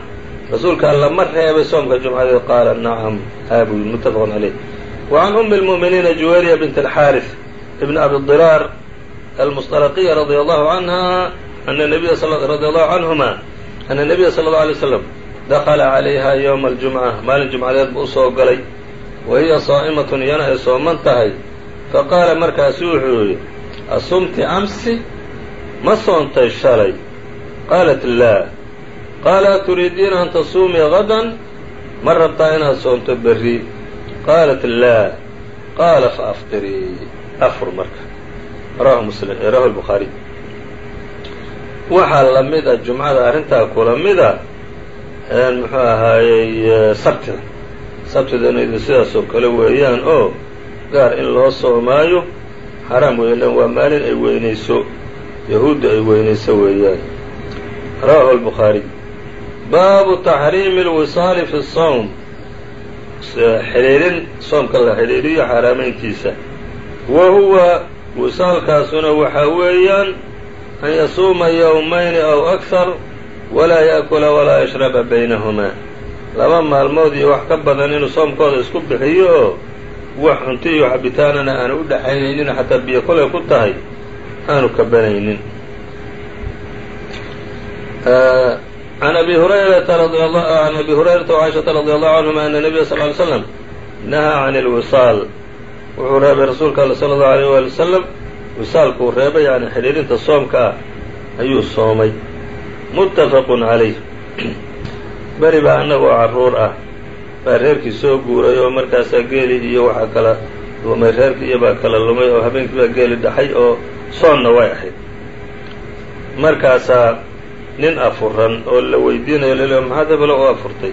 rasuulka alla ma reebay soomka jumcadeed qaala nacam haa buu yidhi muttafaqun caleyh wa can ummi lmu'miniina juwariya bint alxaaris ibn abi diraar almusطaraqiya radia allahu canha ana nabiya radi allahu canhuma ana nabiya sala alla alay slam dakala calayha ywma aljumca maalin jumcadeed buu u soo galay wa hiya saa'imatun iyana ay sooman tahay faqaala markaasu wuxuu yidhi asumti amsi ma soontay shalay qaalat laa qaala turiidiina an tasuumii gadan ma rabtaa inaad soonto berri qaalat laa qaala fa aftirii afur marka rawahu muslim rawahu lbukhaari waxaa la mid a jumcada arrintaa kula mida muxuu ahaayey e, sabtida. Sabtidanaydu sidaas oo kale weeyaan oo gaar in loo soomaayo xaraam weeyan waa maalin ay weynayso yahuudda ay weynayso weeyaan. Rawaahu albukhaariy baabu taxriimi alwisaali fi sowm xidhiirin soomka la xidhiidhiyo xaaraameyntiisa wa huwa wisaalkaasuna waxaa weeyaan an yasuuma yowmayni aw akhar walaa yaakula walaa yashraba baynahumaa laba maalmood iyo wax ka badan inuu soomkooda isku bixiyo oo wax cunto iyo cabitaanana aanu u dhexaynaynin xataa biyo kolay ku tahay aanu kabanaynin can abi hurayrata an abi hurayrata wacaaishata radi allahu canhuma ana nebiya sal ly slam nahaa can ilwisaal wuxuu reebay rasuulka all sala allahu alayh waali wasalam wisaalkuu reebay yani xidhiirinta soomka ah ayuu soomay muttafaqun calayh. Beri baa annagoo carruur ah. Baa reerkii soo guuray oo markaasaa geeli iyo waxaa kala lumay reerkii iyo baa kala lumay oo habeenkii baa geeli dhaxay oo soonna way ahayd. Markaasaa nin afuran oo la weydiinayo lel maxaad hebelo u afurtay?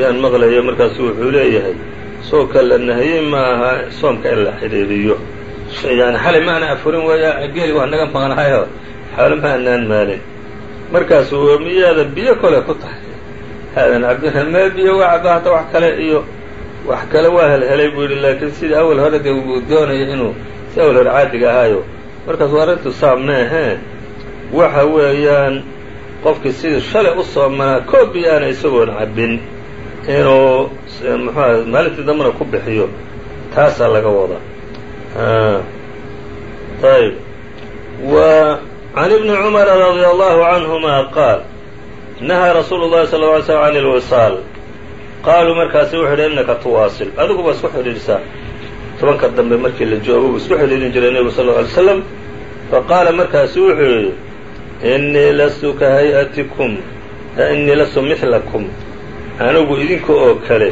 Yaan maqlayo markaasu wuxuu leeyahay soonka la nahiyey ma aha soomka in la xidhiiriyo yani xalay maana afurin weeya geeli waa naga maqnahayo. Xoole ma anaan maalin markaasu miyaada biyo kole ku tahay. Haadan cabdina mee biyo waa cabba hata wax kale iyo wax kale waa helhelay buu yidhi laakiin sidii awal hore de uu doonaya inuu si awal hore caadiga ahaayo. Markaasu arrintu saab meehee waxa weeyaan qofkii sidii shalay u soomanaa koobi aana isagoon cabbin inuu muxuuha maalintii dambena ku bixiyo taasaa laga wadaa. Ayb can ibni cumara radia allahu canhuma qaal nahaa rasuulu llahi lla alay slm can ilwisaal qaaluu markaasi wuxuu yidhi innaka tuwaasil adigu baa isku xidhiidhsaa tobanka dambe markii la joogo buu isku xidhiidhin jiray nebigu sal lla alay slam faqaala markaasu wuxuu yidhi innii lastu ka hay'atikum innii lastu midlakum anigu idinka oo kale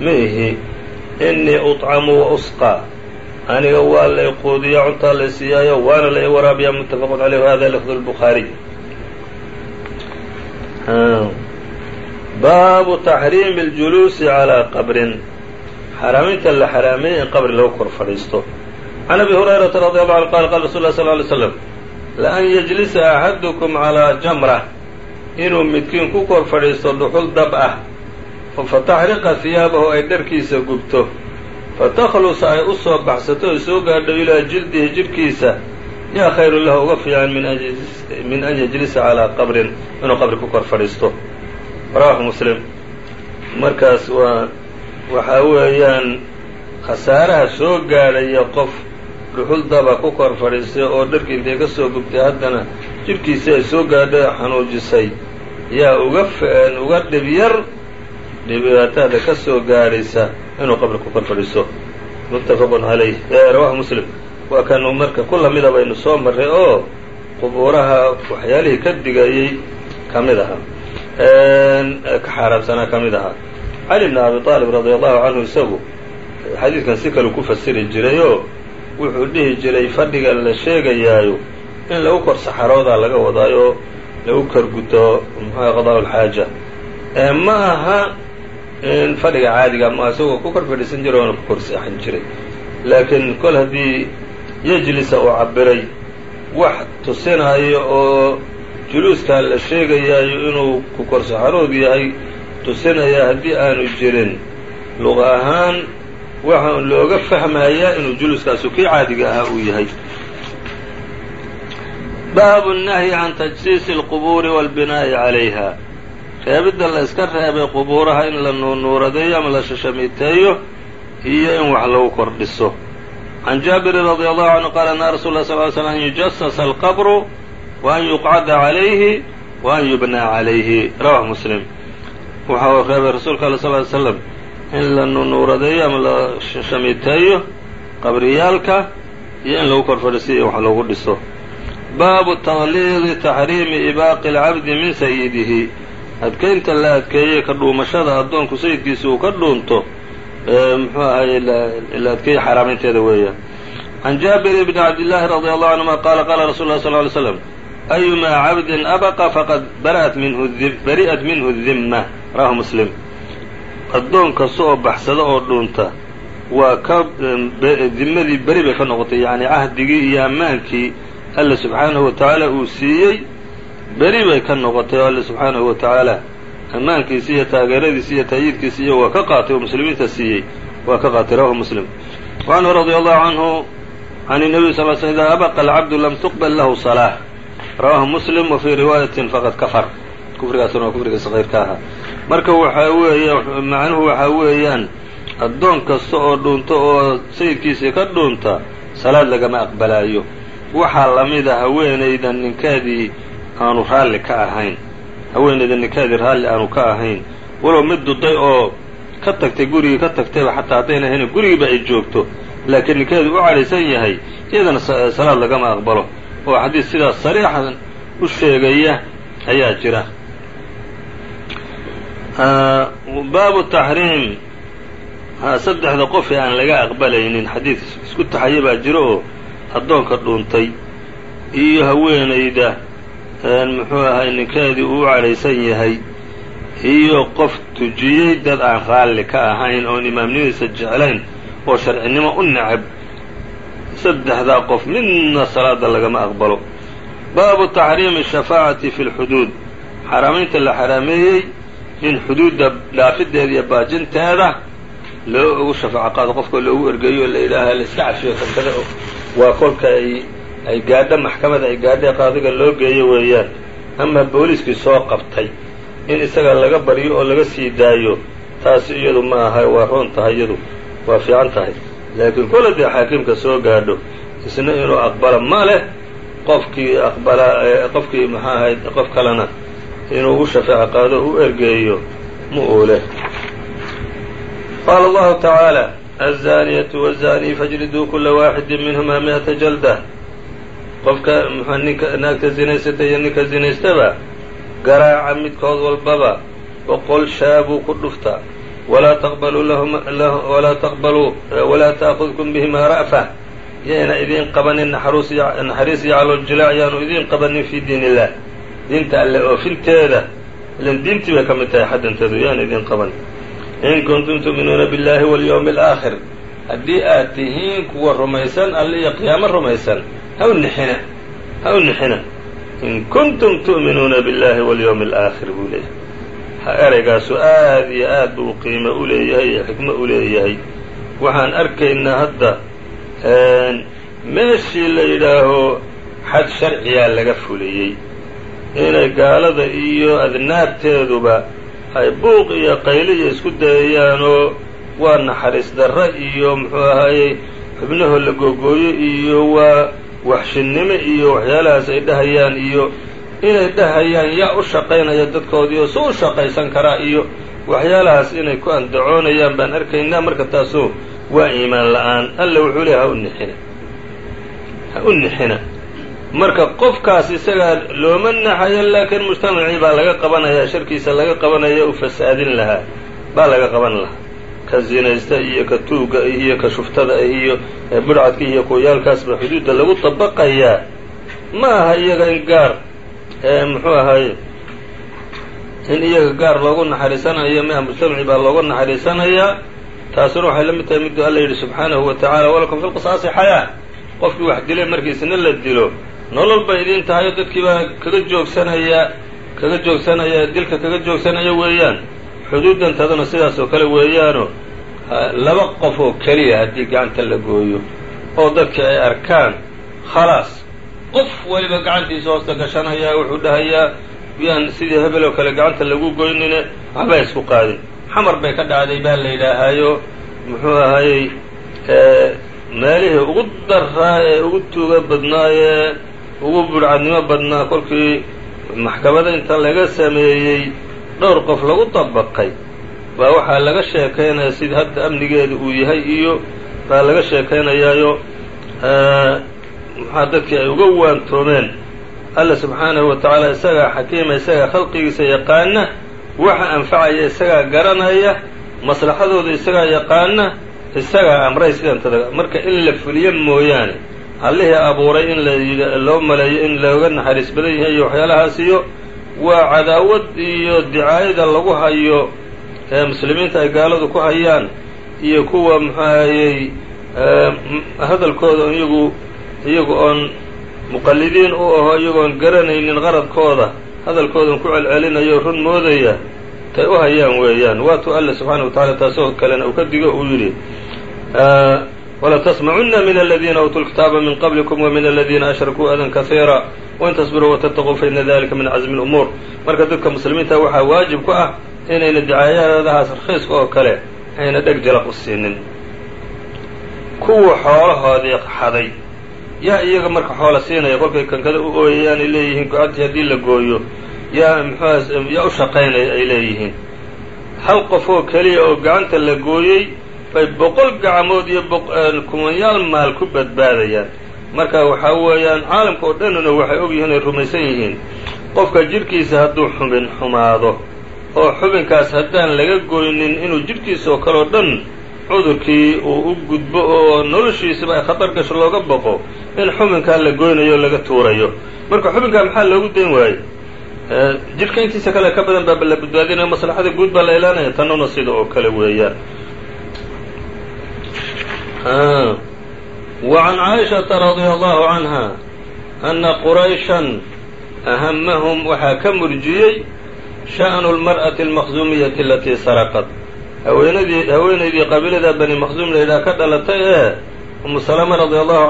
ma ihi innii uطcamu wa aniga waa la iquudiyaa cuntaa la siiyaayo waana la i waraabiyaa muttafaqun caleyh hada lafdu lbukhaariy baabu taxriimi اljuluusi calىa qabrin xaraamaynta la xaraameeyey in qabri lagu kor fadhiisto can abi hurayrata radi allahu anhu qala qala rasul lah sl lay slam laan yajlisa axadukum calىa jamra inuu midkiin ku kor fadhiisto dhuxul dab ah fataxriqa hiyaabahu ay dharkiisa gubto fatakhlusa ay u soo baxsato ay soo gaadho ilaa jildihi jidhkiisa yaa khayru lahu uga fiican min an yajlisa calىa qabrin inuu qabri ku kor fadhiisto. Rawahu muslim. Markaas waa waxaa weeyaan khasaaraha soo gaadhaya qof dhuxul daba ku kor fadhiistay oo dharkii intay ka soo gubtay haddana jidhkiisii ay soo gaadhay xanuujisay. Yaa uga uga dhib yar dhibaatada ka soo gaadhaysa inuu qabri ku kor fadhiisto muttafaqun calayh rawahu muslim. Waa kanu marka ku lamida baynu soo marray oo qubuuraha waxyaalihii ka digayey ka mid ahaa ka xaaraamsanaa ka mid ahaa cali bn abi aalib radia allahu canhu isagu xadiidkan si kalu ku fasiri jirayoo wuxuu dhihi jiray fadhiga la sheegayaayo in lagu kor saxaroodaa laga wadaayo lagu kor guto muxuha qadaa lxaaja ma aha in fadhiga caadiga ma isagoo ku kor fadhiisan jiray oona ku kor seexan jiray laakiin kol haddii yejlisa uu cabiray wax tusinaayo oo juluuskaa la sheegayaayo inuu ku kor saxarood yahay tusinaya haddii aanu jirin luqa ahaan waxa looga fahmayaa inuu juluuskaasu kii caadiga ahaa uu yahay baabu الnahyi can tajsiisi اlqubuuri wاlbinaa'i calayha reebidda la iska reebay qubuuraha in la nuunuuradeeyo ama la shashamiteeyo iyo in wax lagu kordhiso. Can jaabirin radi allahu canhu qaala naha rasul lah sal slm an yujasasa alqabru wa an yuqcada calayhi wa an yubnaa calayhi rawahu muslim. Waxau reebay rasuulka alla sal ly slam in la nunuuradeeyo ama la shamiteeyo qabriyaalka iyo in lagu kor fadhiisiyo iyo wax lagu dhiso. Baabu taqliidi taxriimi ibaaqi alcabdi min sayidihi adkaynta la adkeeyey ka dhuumashada addoonku sayidkiisa uu ka dhuunto muxuu ahaye la adkeeyey xaaraamaynteeda weeyaan can jaabir bni cabdillaahi radi allahu canhuma qaala qaala rasul lah sal ly slam ayumaa cabdin abaqa faqad bari'at minhu dimma rawahu muslim. Addoon kasta oo baxsada oo dhuunta waa ka dimadii beri bay ka noqotay yacni cahdigii iyo ammaankii alla subxaanahu wa tacaala uu siiyey beri bay ka noqotay oo alla subxaanahu wa tacaala ammaankiisi iyo taageeradiisi iyo taayiidkiisi iyo waa ka qaatay oo muslimiinta siiyey waa ka qaatay rawahu muslim wa canhu radia allahu canhu can الnabiy sal sl ida abaqa alcabdu lam tuqbal lahu salaaة rawahu muslim wa fii riwaayatin faqad kafar kufrigaasuna waa kufriga saqiirka ahaa marka waxaa weeye macnuhu waxaa weeyaan addoon kasta oo dhuunto oo sayidkiisii ka dhuunta salaad lagama aqbalaayo waxaa la mida haweenayda ninkeedii aanu raalli ka ahayn. Haweenayda ninkeedii raalli aanu ka ahayn. Walow mid duday oo ka tagtay gurigii ka tagtayba xataa haddayna ahayn gurigiiba ay joogto. Laakiin ninkeedu u cadhaysan yahay iyadana salaad lagama aqbalo. Oo xadiis sidaas sariixan u sheegaya ayaa jira. Baabu taxriim. Saddexda qof ee aan laga aqbalaynin xadiid isku taxaya baa jiro oo addoonka dhuuntay iyo haweenayda muxuu ahay ninkeedii uu cadhaysan yahay iyo qof tujiyey dad aan raalli ka ahayn oon imaamnimadiisa jeclayn oo sharcinimo u necab saddexdaa qof midna salaada lagama aqbalo. Baabu taxriimi shafaacati fi lxuduud xaaraamaynta la xaraameeyey in xuduudda dhaafideeda iyo baajinteeda loo ugu shafaaco qaado qofka loogu ergeeyo la ilaaha la iska cafiyo kankada waa kolka ay gaadho maxkamada ay gaadhae qaadiga loo geeyo weeyaan. Ama booliiskii soo qabtay in isaga laga baryo oo laga sii daayo taasi iyadu ma aha waa roon tahay iyadu waa fiican tahay. Laakiin kolle dee xaakiimka soo gaadho isna inuu aqbala ma leh qofkii aqbala qofkii maxaa ahayd qof kalena inuu u shafeeco qaado u ergeeyo ma uu leh. Qaala allahu tacaala azzaaniyatu wazzaanii fajriduu kula waaxidin minhumaa mi'ata jalda qofka mxua ninka naagta zinaysata iyo ninka zinaystaba garaaca midkood walbaba boqol shaabuu ku dhufta. Walaa taqbaluu walaa taqbaluu walaa ta'khudkum bihimaa ra'fa. Yayna idiin qabanin naxariis iyo calooljilac yaanu idiin qabanin fii diin illah diinta alle oofinteeda ilan diintii bay ka mid tahay xadanteedu yaana idiin qabanin in kuntum tu'minuuna biاllahi walyawmi alaakhir haddii aad tihiin kuwa rumaysan alle qiyaamo rumaysan ha u nixina ha u nixina. In kuntum tu'minuuna biاllahi walyawmi alaakhir buu leeyahay. Eraygaasu aad iyo aad buu qiimo u leeyahay iyo xikmo u leeyahay. Waxaan arkaynaa hadda meeshii la yidhaaho xad sharciyaa laga fuliyey inay gaalada iyo adnaabteeduba ay buuq iyo qayliya isku dayayaanoo waa naxariis darro iyo muxuu ahaayey xubnahoo la googooyo iyo waa waxshinnimo iyo waxyaalahaas ay dhahayaan iyo inay dhahayaan yaa u shaqaynaya dadkoodii oo soo u shaqaysan karaa iyo waxyaalahaas inay ku andacoonayaan baan arkaynaa marka taasu waa iimaan la'aan. Alla wuxuu leehay ha u nixina. Ha u nixina. Marka qofkaas isagaa looma naxayo laakiin mujtamacii baa laga qabanayaa sharkiisa laga qabanaya u fasaadin lahaa. Baa laga qaban lahaa ka zinaysta iyo ka tuugga iyo ka shuftada iyo budhcadka iyo kuwayaalkaasba xuduudda lagu dabaqayaa ma aha iyaga in gaar muxuu ahaye in iyaga gaar loogu naxariisanayo mia mujtamaci baa looga naxariisanayaa taasuna waxay la mid tahay miduu alla yidhi subxaanahu wa tacala walakum fi lqisaasi xayaa. Qofkii wax dilay markiisna la dilo. Nolol bay idiin tahay dadkii baa kaga joogsanaya kaga joogsanaya dilka kaga joogsanaya weeyaan xuduudantaduna sidaas oo kale weeyaano laba qof oo keliya haddii gacanta la gooyo oo dadkii ay arkaan khalaas qof waliba gacantiisa hoosta gashanaya wuxuu dhahayaa yaan sidii hebel oo kale gacanta lagu goynine waxba isku qaadin. Xamar bay ka dhacday baa la yidhaahaayo muxuu ahaayey meelihii ugu daraa ee ugu tuuga badnaa ee ugu budhcadnimo badnaa kolkii maxkamada inta laga sameeyey dhowr qof lagu dabaqay baa waxaa laga sheekaynaya sida hadda amnigeeda uu yahay iyo baa laga sheekaynayaayo maxaa dadkii ay uga waantoomeen. Alla subxaanahu wa tacaala isagaa xakiima isagaa khalqigiisa yaqaana waxa anfacaya isagaa garanaya maslaxadooda isagaa yaqaana isagaa amray sidantada marka in la fuliyo mooyaane allihii abuuray in loo maleeyo in looga naxariis badan yahay iyo waxyaalahaas iyo waa cadaawad iyo dicaayada lagu hayo ee muslimiinta ay gaaladu ku hayaan iyo kuwa muxuahayey hadalkooda iyagu iyagu oon muqallidiin u aho iyagoon garanaynin qaradkooda hadalkoodan ku celcelinayo run moodaya tay u hayaan weeyaan. Waatuu alle subxaana wa tacala taasoo kalena uu ka digo uu yidhi wlatasmacuna min aladiina uutuu lkitaaba min qablikum wmin aladiina ashrakuu adan kaiira wain tasbiruu watataquu faina dalika min casmi lumuur marka dadka muslimiinta waxaa waajib ku ah inayna dicaayadahaas rakhiiska oo kale ayna dheg jalaq u siinin. Kuwa xoolahoodii xaday yaa iyaga marka xoola siinaya kolkay kankada u ooyayaanay leeyihiin go'aantii haddii la gooyo yaa mxuaas yaa u shaqaynaya ay leeyihiin. Hal qof oo keliya oo gacanta la gooyey bay boqol gacmood iyo kumanyaal maal ku badbaadayaan marka waxaa weeyaan caalamka oo dhanuna waxay og yihiin ay rumaysan yihiin. Qofka jidhkiisa hadduu xubin xumaado oo xubinkaas haddaan laga goynin inuu jidhkiisa oo kale oo dhan cudurkii uu u gudbo oo noloshiisaba ay khatar gasho looga boqo in xubinkaa la goynayo o laga tuurayo. Marka xubinkaa maxaa loogu dayn waaye jidhka intiisa kale ka badan baa la badbaadinaya maslaxada guud baa la ilaanaya tanuna sida oo kale weeyaan وعn caaئiشhaةa رaضي الله عanهa أna quraيشha أhmhm waxaa ka murjiyey شhaأن الmarأaةi الmaqزumiyaةi اlatيi sarqت haweenadii haweenaydii qabiilada bani maqزum la yidhaha ka dhalatay ee umu سلمة radي allahu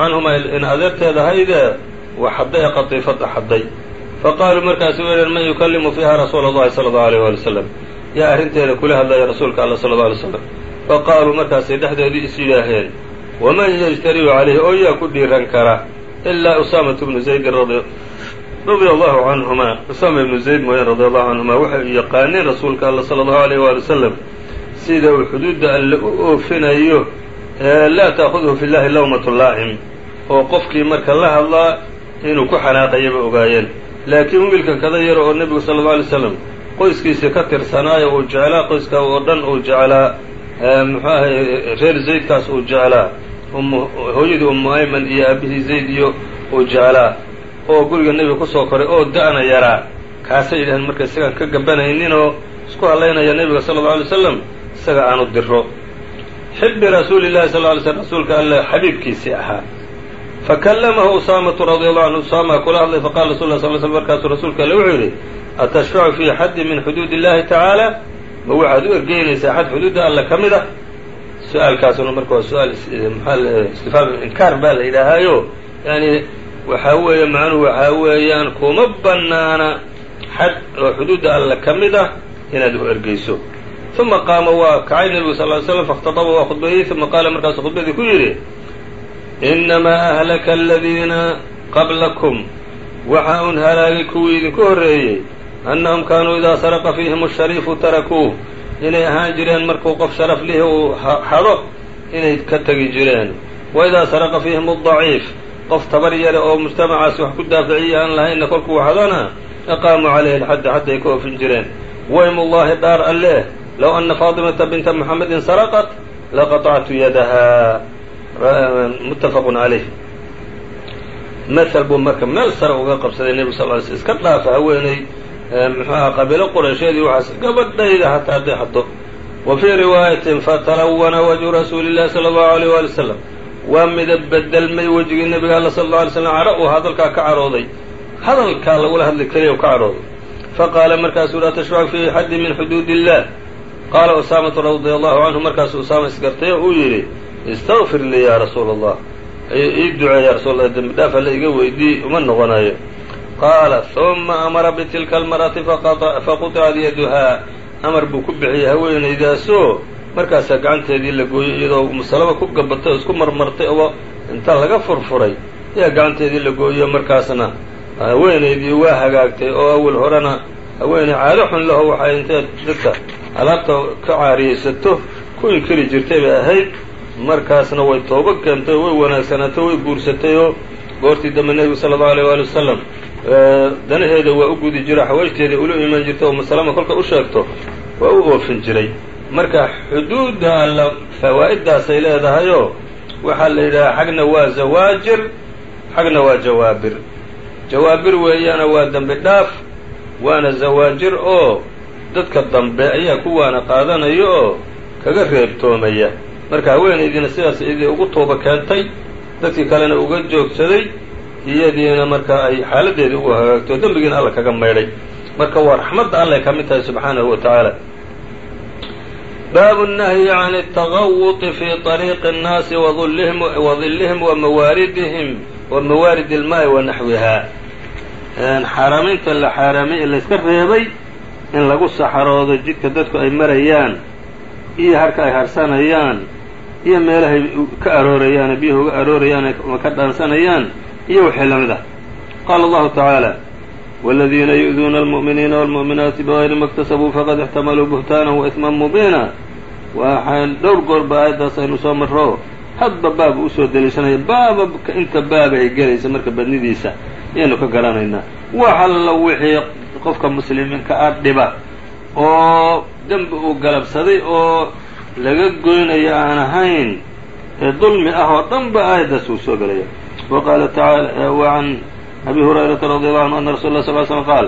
canhuma in adeerteeda hayde wa xaday ee qatiifada xaday faqaaluu markaasu wehan man yukalimu fiiha rasuul الlahi slى الlaه عليه وaلي وsلم yaa arrinteeda kula hadlaya rasuulka alla slى الlaه عليه وsلم faqaaluu markaasay dhexdeedii is yidhaaheen waman yajtariu calayhi oo yaa ku dhiiran kara ilaa usaamatu bnu zaydin radia allahu canhuma usaama ibnu zayd mooyaan radia allahu canhuma waxay yaqaaneen rasuulka alla sala allahu alayh waali wasalam sida uu xuduudda alle u oofinayo laa taakudhu fi llahi lawmatu laa'im oo qofkii marka la hadlaa inuu ku xanaaqayaba ogaayeen laakiin wiilkan kada yaro oo nebigu sala allau alay slam qoyskiisii ka tirsanaayo uu jeclaa qoyska oo dhan uu jeclaa muxuu ahay reer zaydkaas uu jeclaa hooyadii ummu ayman iyo aabihii zayd iyo uu jeclaa oo guriga nebiga ku soo koray oo da-na yaraa. Kaasay yidhahdeen marka isagaan ka gabanayninoo isku hadlaynaya nebiga sala allau alay slam isaga aanu diro xibbi rasuuli llahi sal ly slm rasuulka alle xabiibkiisii ahaa. Fakallamahu usaamatu radi allahu canhu usaama kula hadlay faqala rasul lah sal sl markaasuu rasuulka alle wuxuu yidhi atashfacu fii xaddi min xuduudi illahi tacaala ma waxaad u ergeynaysaa xad xuduudda alle ka mid ah su'aalkaasuna marka waa su'aal maxaa istifaam inkaar baa la yidhaahaayo. Yani waxaa weeye macnuhu waxaa weeyaan kuma bannaana xad oo xuduudda alle ka mid ah inaad u ergeyso. Uma qaama waa kacay nebigu sal ly slam faاkhtadaba waa khudbeeyey uma qaala markaasuu khudbadii ku yidhi inamaa ahlaka aladiina qablakum. Waxa un halaagay kuwii idinku horreeyey annahum kaanuu idaa saraqa fiihim ashariifu tarakuuh inay ahaan jireen markuu qof sharaf lihi uu xado inay ka tegi jireen. Wa idaa saraqa fiihim adaciif qof tabar yare oo mujtamacaasi wax ku daaficiya aan lahaynna kolkuu xadona aqaamuu calayhi alxadda xadda ay ka oofin jireen. Waymullaahi dhaar alleh low anna faatimata binta muxamedin saraqat laqatactu yadaha muttafaqun calayh. Mael buu marka meel sare uga qabsaday nebigu sal ly sl iska dhaafa haweeney muxuu aha qabiilo quraysheedii waxaas gabadhayda hataa hadday xaddo wa fii riwaayatin fatalawana wajhu rasuuli llahi sala allahu alayh waali wasalam waa midab bedelmay wejigii nebiga alla sala alla alay slam caro uu hadalkaa ka carooday. Hadalkaa lagula hadli keliya u ka carooday. Faqaala markaasuu laa tashfacu fii xaddi min xuduudi illah qaala usaamatu radia allahu canhu markaasuu usaama isgartay oo uu yidhi istaqfir lii yaa rasuula allah ii duceey ya rasuul allah dembi dhaaf alla iga weydii uma noqonayo qaala huma amara bitilka almar'ati faquطicat yaduhaa amar buu ku bixiyey haweenaydaasoo markaasaa gacanteedii la gooyey iyadoo musalaba ku gabatay oo isku marmartay oo inta laga furfuray ayaa gacanteedii la gooyo markaasna haweenaydii waa hagaagtay oo awal horena haweeney caado xun laho waxay intay dadka alaabta ka caariyeysato ku inkiri jirtay bay ahayd markaasna way toobo keentay oo way wanaagsanaatay way guursatay oo goortii dambe nebigu sala allahu aleyh waali wasalam danaheeda waa u gudi jira xawaajteeda ula iman jirtay oo masalama kolka u sheegto waa u oofin jiray. Marka xuduudda alla fawaa'iddaasay leedahayoo waxaa la yidhahaa xagna waa zawaajir xagna waa jawaabir. Jawaabir weeyaana waa dembi dhaaf waana zawaajir oo dadka dambe ayaa kuwaana qaadanaya oo kaga reebtoomaya. Marka haweenaydiina sidaas idii ugu tooba keentay dadkii kalena uga joogsaday iyadiina marka ay xaaladeedii ugu hagaagto dembigiina alla kaga maydhay marka waa raxmadda allay ka mid tahay subxaanahu wa tacaala baabu الnahyi can التagawuط fi طariiqi الnaasi wadilihim wamawaaridihim wa mawaarid اlmaaءi wa naxwiha xaaraamaynta la xaaraamay ee layska reebay in lagu saxaroodo jidka dadku ay marayaan iyo harka ay harsanayaan iyo meelahay ka aroorayaan biyuhu uga aroorayaan ama ka dhaansanayaan iyo wixii la mid ah qaala allahu tacaala wاladiina yu'duuna almu'miniina wاlmu'minaati bغayri ma اktasabuu faqad اxtamaluu buhtaanan waإثman mubiina waxaan dhowr goorba aayaddaas aynu soo marro hadba baab usoo deliishanaya baababka inta baaba ay gelaysa marka badnidiisa ayaynu ka garanaynaa wax alla wixii qofka muslimiinka ah dhiba oo dembi uu galabsaday oo laga goynayo aan ahayn ee dulmi ah oo dhan ba aayaddaas uu soo gelaya wa qaala tacaala wa can abi hurayrata radi allahu anhu ana rasul lah sal slm qaal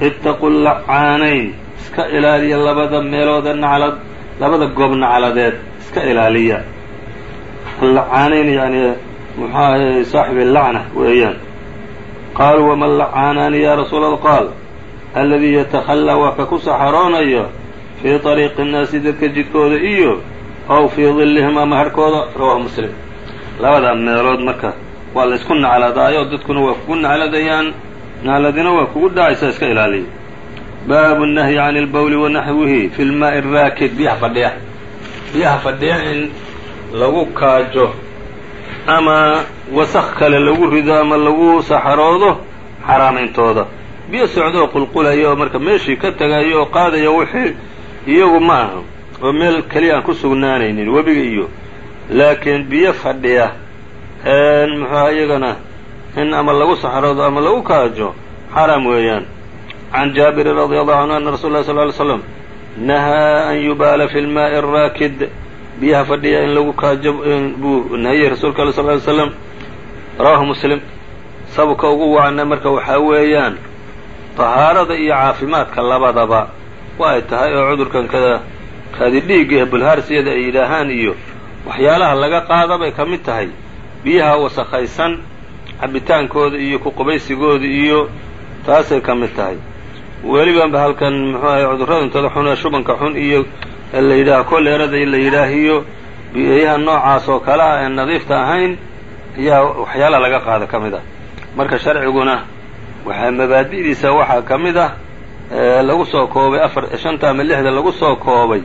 ittaqu lacaanayn iska ilaaliya labada meelooda naclad labada goob nacladeed iska ilaaliya lacaanayn yani muxuu ahay saaxibi lacna weeyaan qaaluu wama lacaanaani ya rasuul allah qaal alladii yatakhalaa waa ka ku saxaroonayo fii طariiqi الnaasi dadka jidkooda iyo aw fii dilihim ama harhkooda rawahu muslim labada meelood marka waa laysku nacladaayo dadkuna waa kugu nacladayaan nacladina waa kugu dhacaysaa iska ilaaliya baabu nahyi can اlbawli wanaxwihi fi lmaai raakid. Biyaha fadhiya. Biyaha fadhiya in lagu kaajo ama wasaq kale lagu rido ama lagu saxaroodo xaraamintooda biyo socdoo qulqulaya oo marka meeshii ka tagayo oo qaadaya wixii iyagu ma aha. Oo meel keliya aan ku sugnaanaynin webiga iyo. Laakiin biyo fadhiya muxuuha iyagana? In ama lagu saxaroodo ama lagu kaajo xaraam weeyaan. Can jaabirin radi allahu canhu ana rasul lah sal ly slam nahaa an yubaala fi lmaaءi araakid biyaha fadhiya in lagu kaajo buu nahiyey rasuulka al sal ly slam rawahu muslim. Sababka ugu wacna marka waxaa weeyaan tahaarada iyo caafimaadka labadaba. Wa ay tahay oo cudurkan kada kaadi dhiigga ee bulhaarsiyada ay yidhaahaan iyo waxyaalaha laga qaada bay ka mid tahay biyaha wasakhaysan cabitaankooda iyo ku-qubaysigooda iyo taasay ka mid tahay. Welibanba halkan muxuu ahay cudurradintada xun ee shubanka xun iyo la yidhaaha koleerada la yidhaahiyo biyaha noocaas oo kale ah ee nadiifta ahayn ayaa waxyaalaha laga qaada ka mid ah. Marka sharciguna waxaa mabaadi'diisa waxaa ka mid ah lagu soo koobay afar shanta ama lixda lagu soo koobay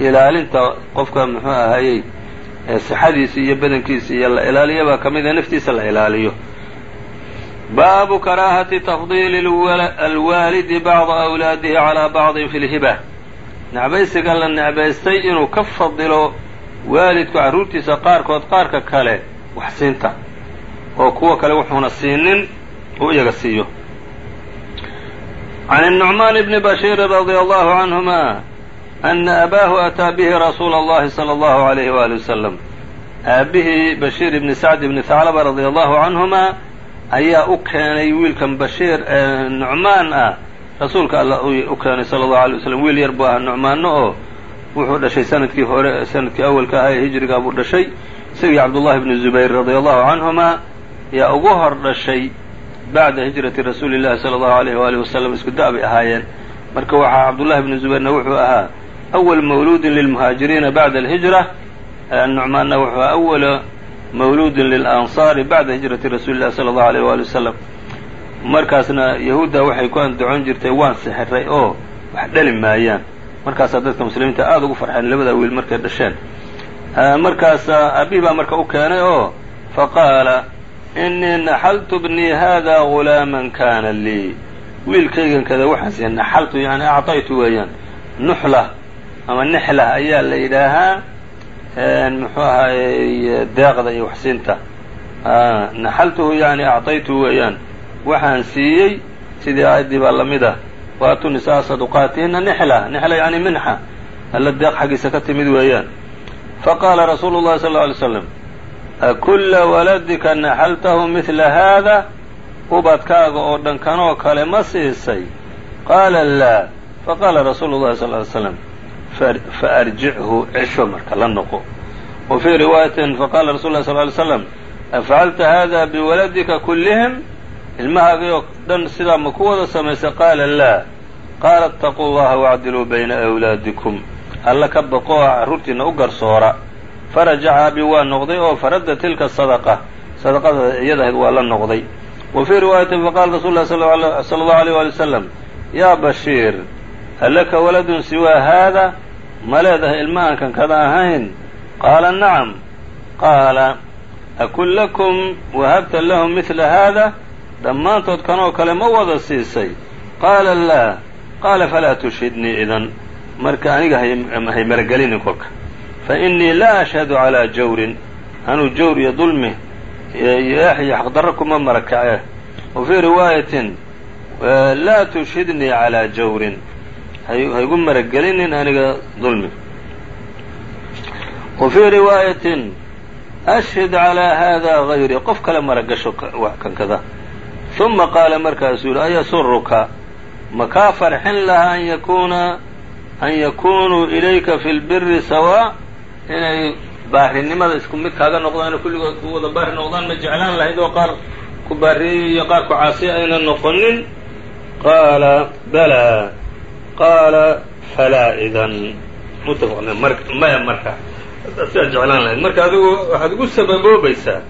ilaalinta qofka muxuu ahayey sixadiisa iyo badankiisa iyo la ilaaliya baa ka mid a naftiisa la ilaaliyo. Baabu karaahati tafdiili alwaalidi bacda awlaadihi calaa bacdin fi lhiba necbaysiga la necbaystay inuu ka fadilo waalidku carruurtiisa qaarkood qaarka kale wax siinta oo kuwa kale wuxuuna siinin uu iyaga siiyo. Can الnucmaan bni bashiiri radia allahu canhuma ana abaahu ataa bihi rasuula اllahi salى allahu alayhi waali wasalam aabihii bashiir ibni sacd ibni haclaba radia allahu canhuma ayaa u keenay wiilkan bashiir ee nucmaan ah rasuulka alla u keenay sala allahu alay waslm wiil yar buu ahaa nucmaano oo wuxuu dhashay sannadkii hore sannadkii awalka ahaa ee hijrigaa buu dhashay isagii cabdullahi bni zubayr radia allahu canhuma yaa ugu hor dhashay bacda hijrati rasuuli llahi sala allahu alayh waalihi wasalam isku da' bay ahaayeen marka waxaa cabdullahi bni zubayrna wuxuu ahaa awal mawluudin lilmuhaajiriina bacda alhijra nucmaanna wuxuu awala mawluudin lilansaari bacda hijrati rasuuli llahi sala allahu alayh waali wasalam markaasna yahuudda waxay ku andacon jirtay waan sixiray oo wax dhali maayaan markaasaa dadka muslimiinta aada ugu farxeen labada wiil markay dhasheen markaasa abihi baa marka u keenay oo faqaala inii naxaltu bnii hada gulaaman kana lii wiilkaygan kada waxaan siiyey naxaltu yani acطaytu weeyaan ama nixla ayaa la yidhaahaa muxuu ahaayey deeqda iyo waxsiinta naxaltuhu yani acطaytu weeyaan. Waxaan siiyey sidii aayaddii baa la mid ah. Waatu nisaa saduqaatihina nixla nixla yani minxa. Alla deeq xaggiisa ka timid weeyaan. Faqaala rasuulu llahi sal lla alay slam akulla waladika naxaltahu midla haada? Ubadkaaga oo dhan kanoo kale ma siisay. Qaala laa. Faqaala rasuulu llahi sal ly slam faarjichu cesho marka la noqo. Wa fii riwaayatin faqala rasul lah sal ly slam afacalta hada biwaladika kullihim? Ilmahaagii oo dhan sidaa ma ku wada samaysay qaala laa qaala اtaquu llaha wacdiluu bayna awlaadikum. Alla ka baqoo carruurtiina u garsoora. Farajaca abi waa noqday oo faradda tilka sadaqa. Sadaqada iyadahayd waa la noqday. Wa fii riwaayatin faqala rasul lah sala allahu alيyh wali wasalam yaa bashiir halaka waladun siwaa haada ma leedahay ilma aan kan kada ahayn? Qaala nacam. Qaala akun lakum wahabta lahum midla haada dhammaantood kanoo kale ma wada siisay. Qaala laa qaala falaa tushhidnii idan. Marka aniga hay maragelinin kolka. Fa innii laa ashhadu calaa jawrin. Anuu jawr iyo dulmi iyo eex iyo xaqdarro kuma marakace wa riwaayatin laa tushhidnii calaa jawrin haygu maragelinin aniga dulmi. Wa fii riwaayatin ashhid calaa haadaa hayri qof kale maragasho kan kada. Uma qaala markaasuu yihi ayasuruka ma kaa farxin lahaa an yakuuna an yakunuu ilayka fi lbiri sawaa inay baarinimada isku mid kaaga noqdaan kulligood ku wada baari noqdaan ma jeclaan lahayd oo qaar ku baariyey iyo qaar ku caasiya ayna noqonin? Qaala balaa qaala falaa idan muttafaq maya marka sidaad jeclaan lahayd marka adigu waxaad ugu sababoobaysaa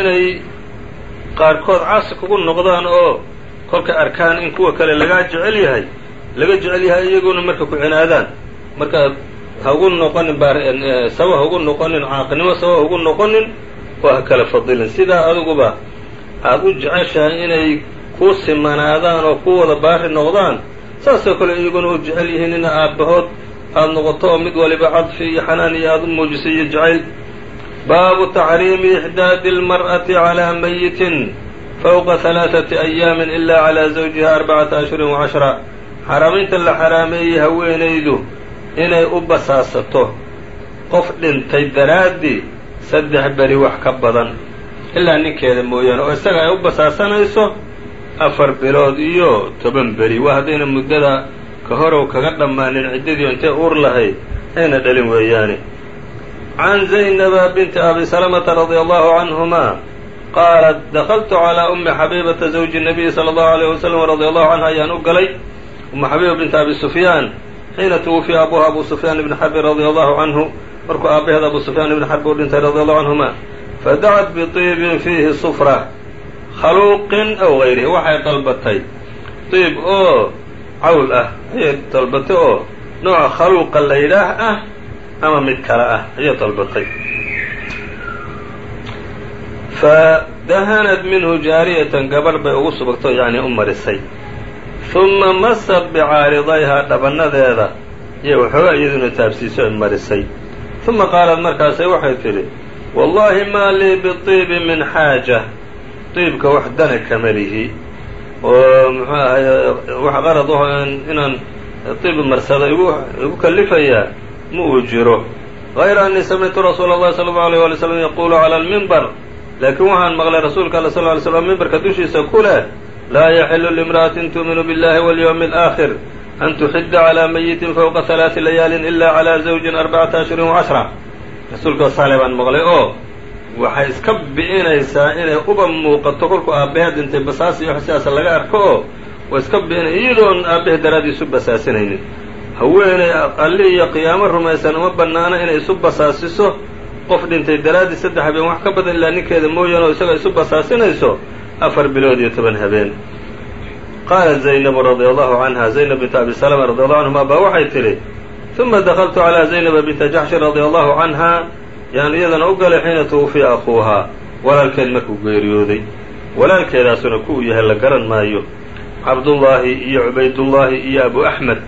inay qaarkood caasi kugu noqdaan oo kolkay arkaan in kuwa kale lagaa jecel yahay laga jecel yahay iyaguna marka ku cinaadaan marka ha ugu noqonin sawa ha ugu noqonin caaqinimo sawa ha ugu noqonin oo ha kala fadilin sidaa adiguba aad u jeceshahay inay kuu simanaadaan oo ku wada baari noqdaan saasoo kale iyaguna u jecel yihiin ina aabbahood aada noqoto oo mid waliba cadfi iyo xanaan iyo aada u muujiso iyo jacayl baabu taxriimi ixdaadi اlmar'ati calaa mayitin fowqa halaaثati ayaamin ilaa calaa zawjiha arbacata ashhurin wacashra xaraamaynta la xaraameeyey haweenaydu inay u basaasato qof dhintay daraaddii saddex beri wax ka badan. Ilaa ninkeeda mooyaane oo isaga ay u basaasanayso afar bilood iyo toban beri. Waa haddayna muddada ka horow kaga dhammaanin ciddadii intay uur lahayd ayna dhalin weeyaane. Can zaynaba binti abi salamata radia allahu canhuma qaalat dakaltu calaa ummi xabiibata zawji nabiyi sala allahu alayh wasalam radia allahu canha ayaan u galay. Ummu xabiiba binti abi sufyaan xiina tuwufiya abuha abu sufyaan ibni xarbin radia allahu canhu. Markuu aabbaheed abu sufyaan ibni xarbi u dhintay radia allahu canhuma fadacat biطiibin fiihi sufra khaluuqin aw gayrihi waxay dalbatay. Diib oo cawl ah ayay dalbatay oo nooca khaluuqa la ah ama mid kale ah ayay dalbatay. Fadahanad minhu jaariyatan gabarh bay ugu subagto yacnii u marisay. Uma masad bicaaridayhaa dhabanadeeda iyo waxoogaa iyaduna taabsiiso ay marisay. Uma qaalat markaasay waxay tidhi wallaahi maa lii biطiibi min xaaja diibka wax dana kama lihi oo muxuu ahay wax qarad aho inaan diib marsada igu igu kalifayaa ma uu jiro غayra أnii samictu rasuula الlahi salى الlaه عalيه alي slam yaqulu calى اlmimbar laakiin waxaan maqlay rasuulka alla sl ly slm mimbarka dushiisa ku leh laa yaxilu limra'atin tu'minu biاllahi wاlyوم الآkhir an tuxida calى mayitin fوqa ثalaaثi layaalin ila calى zawjin arbacata ashhurin وcashra rasuulka sale baan maqlay oo waxay iska bi'inaysaa inay uba muuqato kolkuu aabbaheed dhintay basaas iyo wax sidaasa laga arko oo way iska bi'inay iyadoon aabbaheed daraadii isu basaasinaynin haweeney aqali iyo qiyaamo rumaysan uma bannaana inay isu basaasiso. Qof dhintay daraaddii saddex habeen wax ka badan ilaa ninkeeda mooyaane oo isaga isu basaasinayso afar bilood iyo toban habeen. Qaalat zaynabu radia allahu canha zaynab binta abi salama radi allahu canhuma baa waxay tidhi uma dakaltu calaa zaynaba binta jaxshin radia allahu canha yaan iyadana u galay xiina tuwufiya akuuhaa walaalkeed markuu geeriyooday. Walaalkeedaasuna ku uu yahay la garan maayo cabdullaahi iyo cubaydullaahi iyo abu axmed.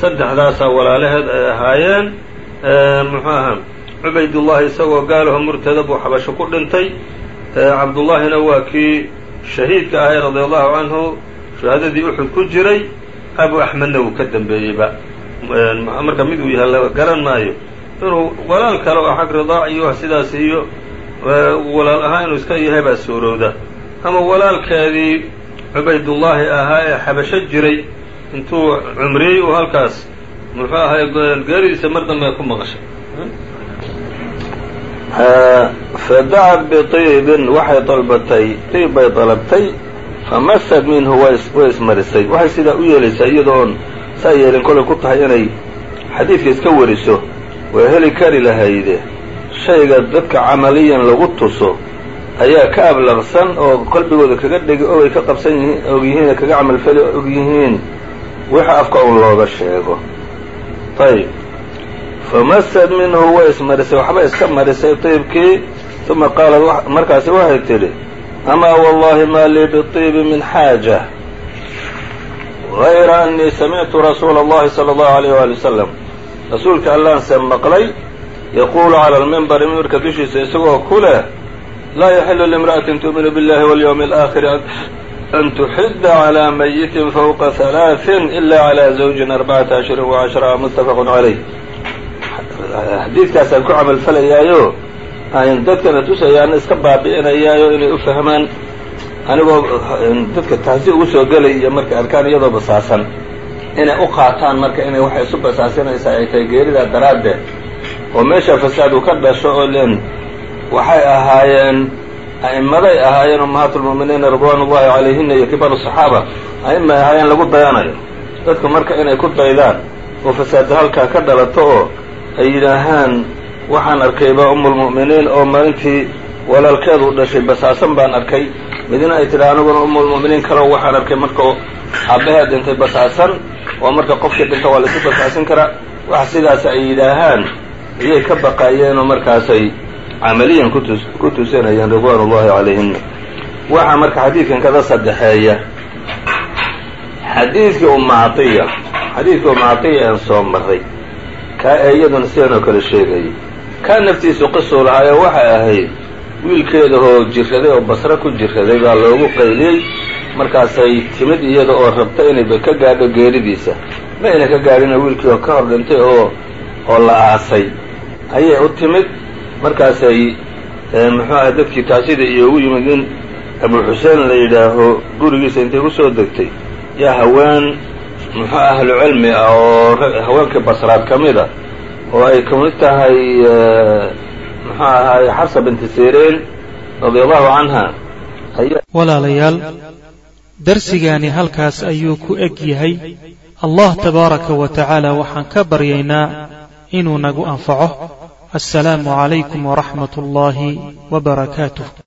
Saddexdaasaa walaalaheed ay ahaayeen muxuu ahaa cubaydullaahi isagoo gaalaho murtada buu xabasho ku dhintay. Cabdullaahina waa kii shahiidka ahay radia allahu canhu shuhadadii uxud ku jiray. Abu axmedna wuu ka dembeeyeyba marka mid uu yahay la garan maayo inuu walaal kale oo xag ridaac iyo wax sidaas iyo walaal ahaa inuu iska yahay baa suurowda. Ama walaalkeedii cubaydullaahi ahaa ee xabasho jiray intuu cumriyey uu halkaas muxuu ahay geeridiisa mar dambe ku maqashay. Fadacat biطiibin waxay dalbatay tiib bay dalabtay famasad minhu way ismarisay waxay sidaa u yeelaysaa iyadoon saa yeelin kolay ku tahay inay xadiidka iska wariso way heli kari lahayde shayga dadka camaliyan lagu tuso ayaa ka ablaqsan oo qalbigooda kaga dhegi ogay ka qabsan yihiin og yihiin kaga camalfali og yihiin wixi afka un looga sheego ayb famasad minhu way ismarisay waxba iska marisay tiibkii uma qaalat markaasi waxay tidhi amaa wallahi maa lii biطiibi min xaaja غayra أnii samictu rasuula اllahi salى اllahu عalيyh wali wasalam rasuulka allaanse maqlay yaquulu cala almimbari mimbarka dushiisa isagoo ku leh laa yaxilu liimra'atin tu'minu billahi walyowmi alaakhiri an tuxida calaa mayitin fawqa halaain ila calaa zawjin arbacata ashhurin wacashraa muttafaqun calayh. Xadiidkaasaan ku camalfalayaayo aan dadkana tusayaan iska baabi'inayaayo inay u fahmaan. Anigoo dadka taasi ugu soo gelay iyo marka arkaan iyadoo basaasan inay u qaataan marka inay waxay isu basaasinaysaa ay tahay geeridaa daraaddeed. Oo meesha fasaad uu ka dhasho oo len waxay ahaayeen a'immaday ahaayeen ummahaatulmu'miniina ridwaan ullahi calayhina iyo kibaaru saxaaba. A'imay ahaayeen lagu dayanayo. Dadku marka inay ku daydaan oo fasaadda halkaa ka dhalato oo ay yidhaahaan waxaan arkayba umulmu'miniin oo maalintii walaalkeedu dhashay basaasan baan arkay midna ay tidhi aniguna umulmu'miniin kaleo waxaan arkay markao aabbaheed dhintay basaasan oo marka qofkii dhinta waa laisu basaasin karaa wax sidaas ay yidhaahaan ayay ka baqaayeenoo markaasay camaliyan kutus ku tusanayeen ridwaan ullahi calayhina waxaa marka xadiidkan kada saddexeeya xadiidkii umactiya xadiidkii umactiya aan soo maray kaa ee iyaduna sidanoo kale sheegayay kaa naftiisu qisuu lahaayoo waxay ahayd wiilkeedahoo jirraday oo basre ku jirraday baa loogu qayliyey. Markaasay timid iyada oo rabta inayba ka gaadho geeridiisa. Ma ayna ka gaadhina wiilkii oo ka hor dhintay oo oo la aasay. Ayay u timid. Markaasay muxuu ahay dadkii taasida iyo ugu yimid in abu xuseen la yidhaaho gurigiisa intay ku soo degtay. Yaa haween muxuu ahlu cilmi ah oo haweenkii basraad ka mid a oo ay ka mid tahay muxuu ahaay xabsa binti siriin radia allahu canha walaalayaal darsigaani halkaas ayuu ku eg yahay. Allah tabaaraka wa tacaala waxaan ka baryaynaa inuu nagu anfaco. Assalaamu calaykum waraxmat ullaahi wa barakaatuh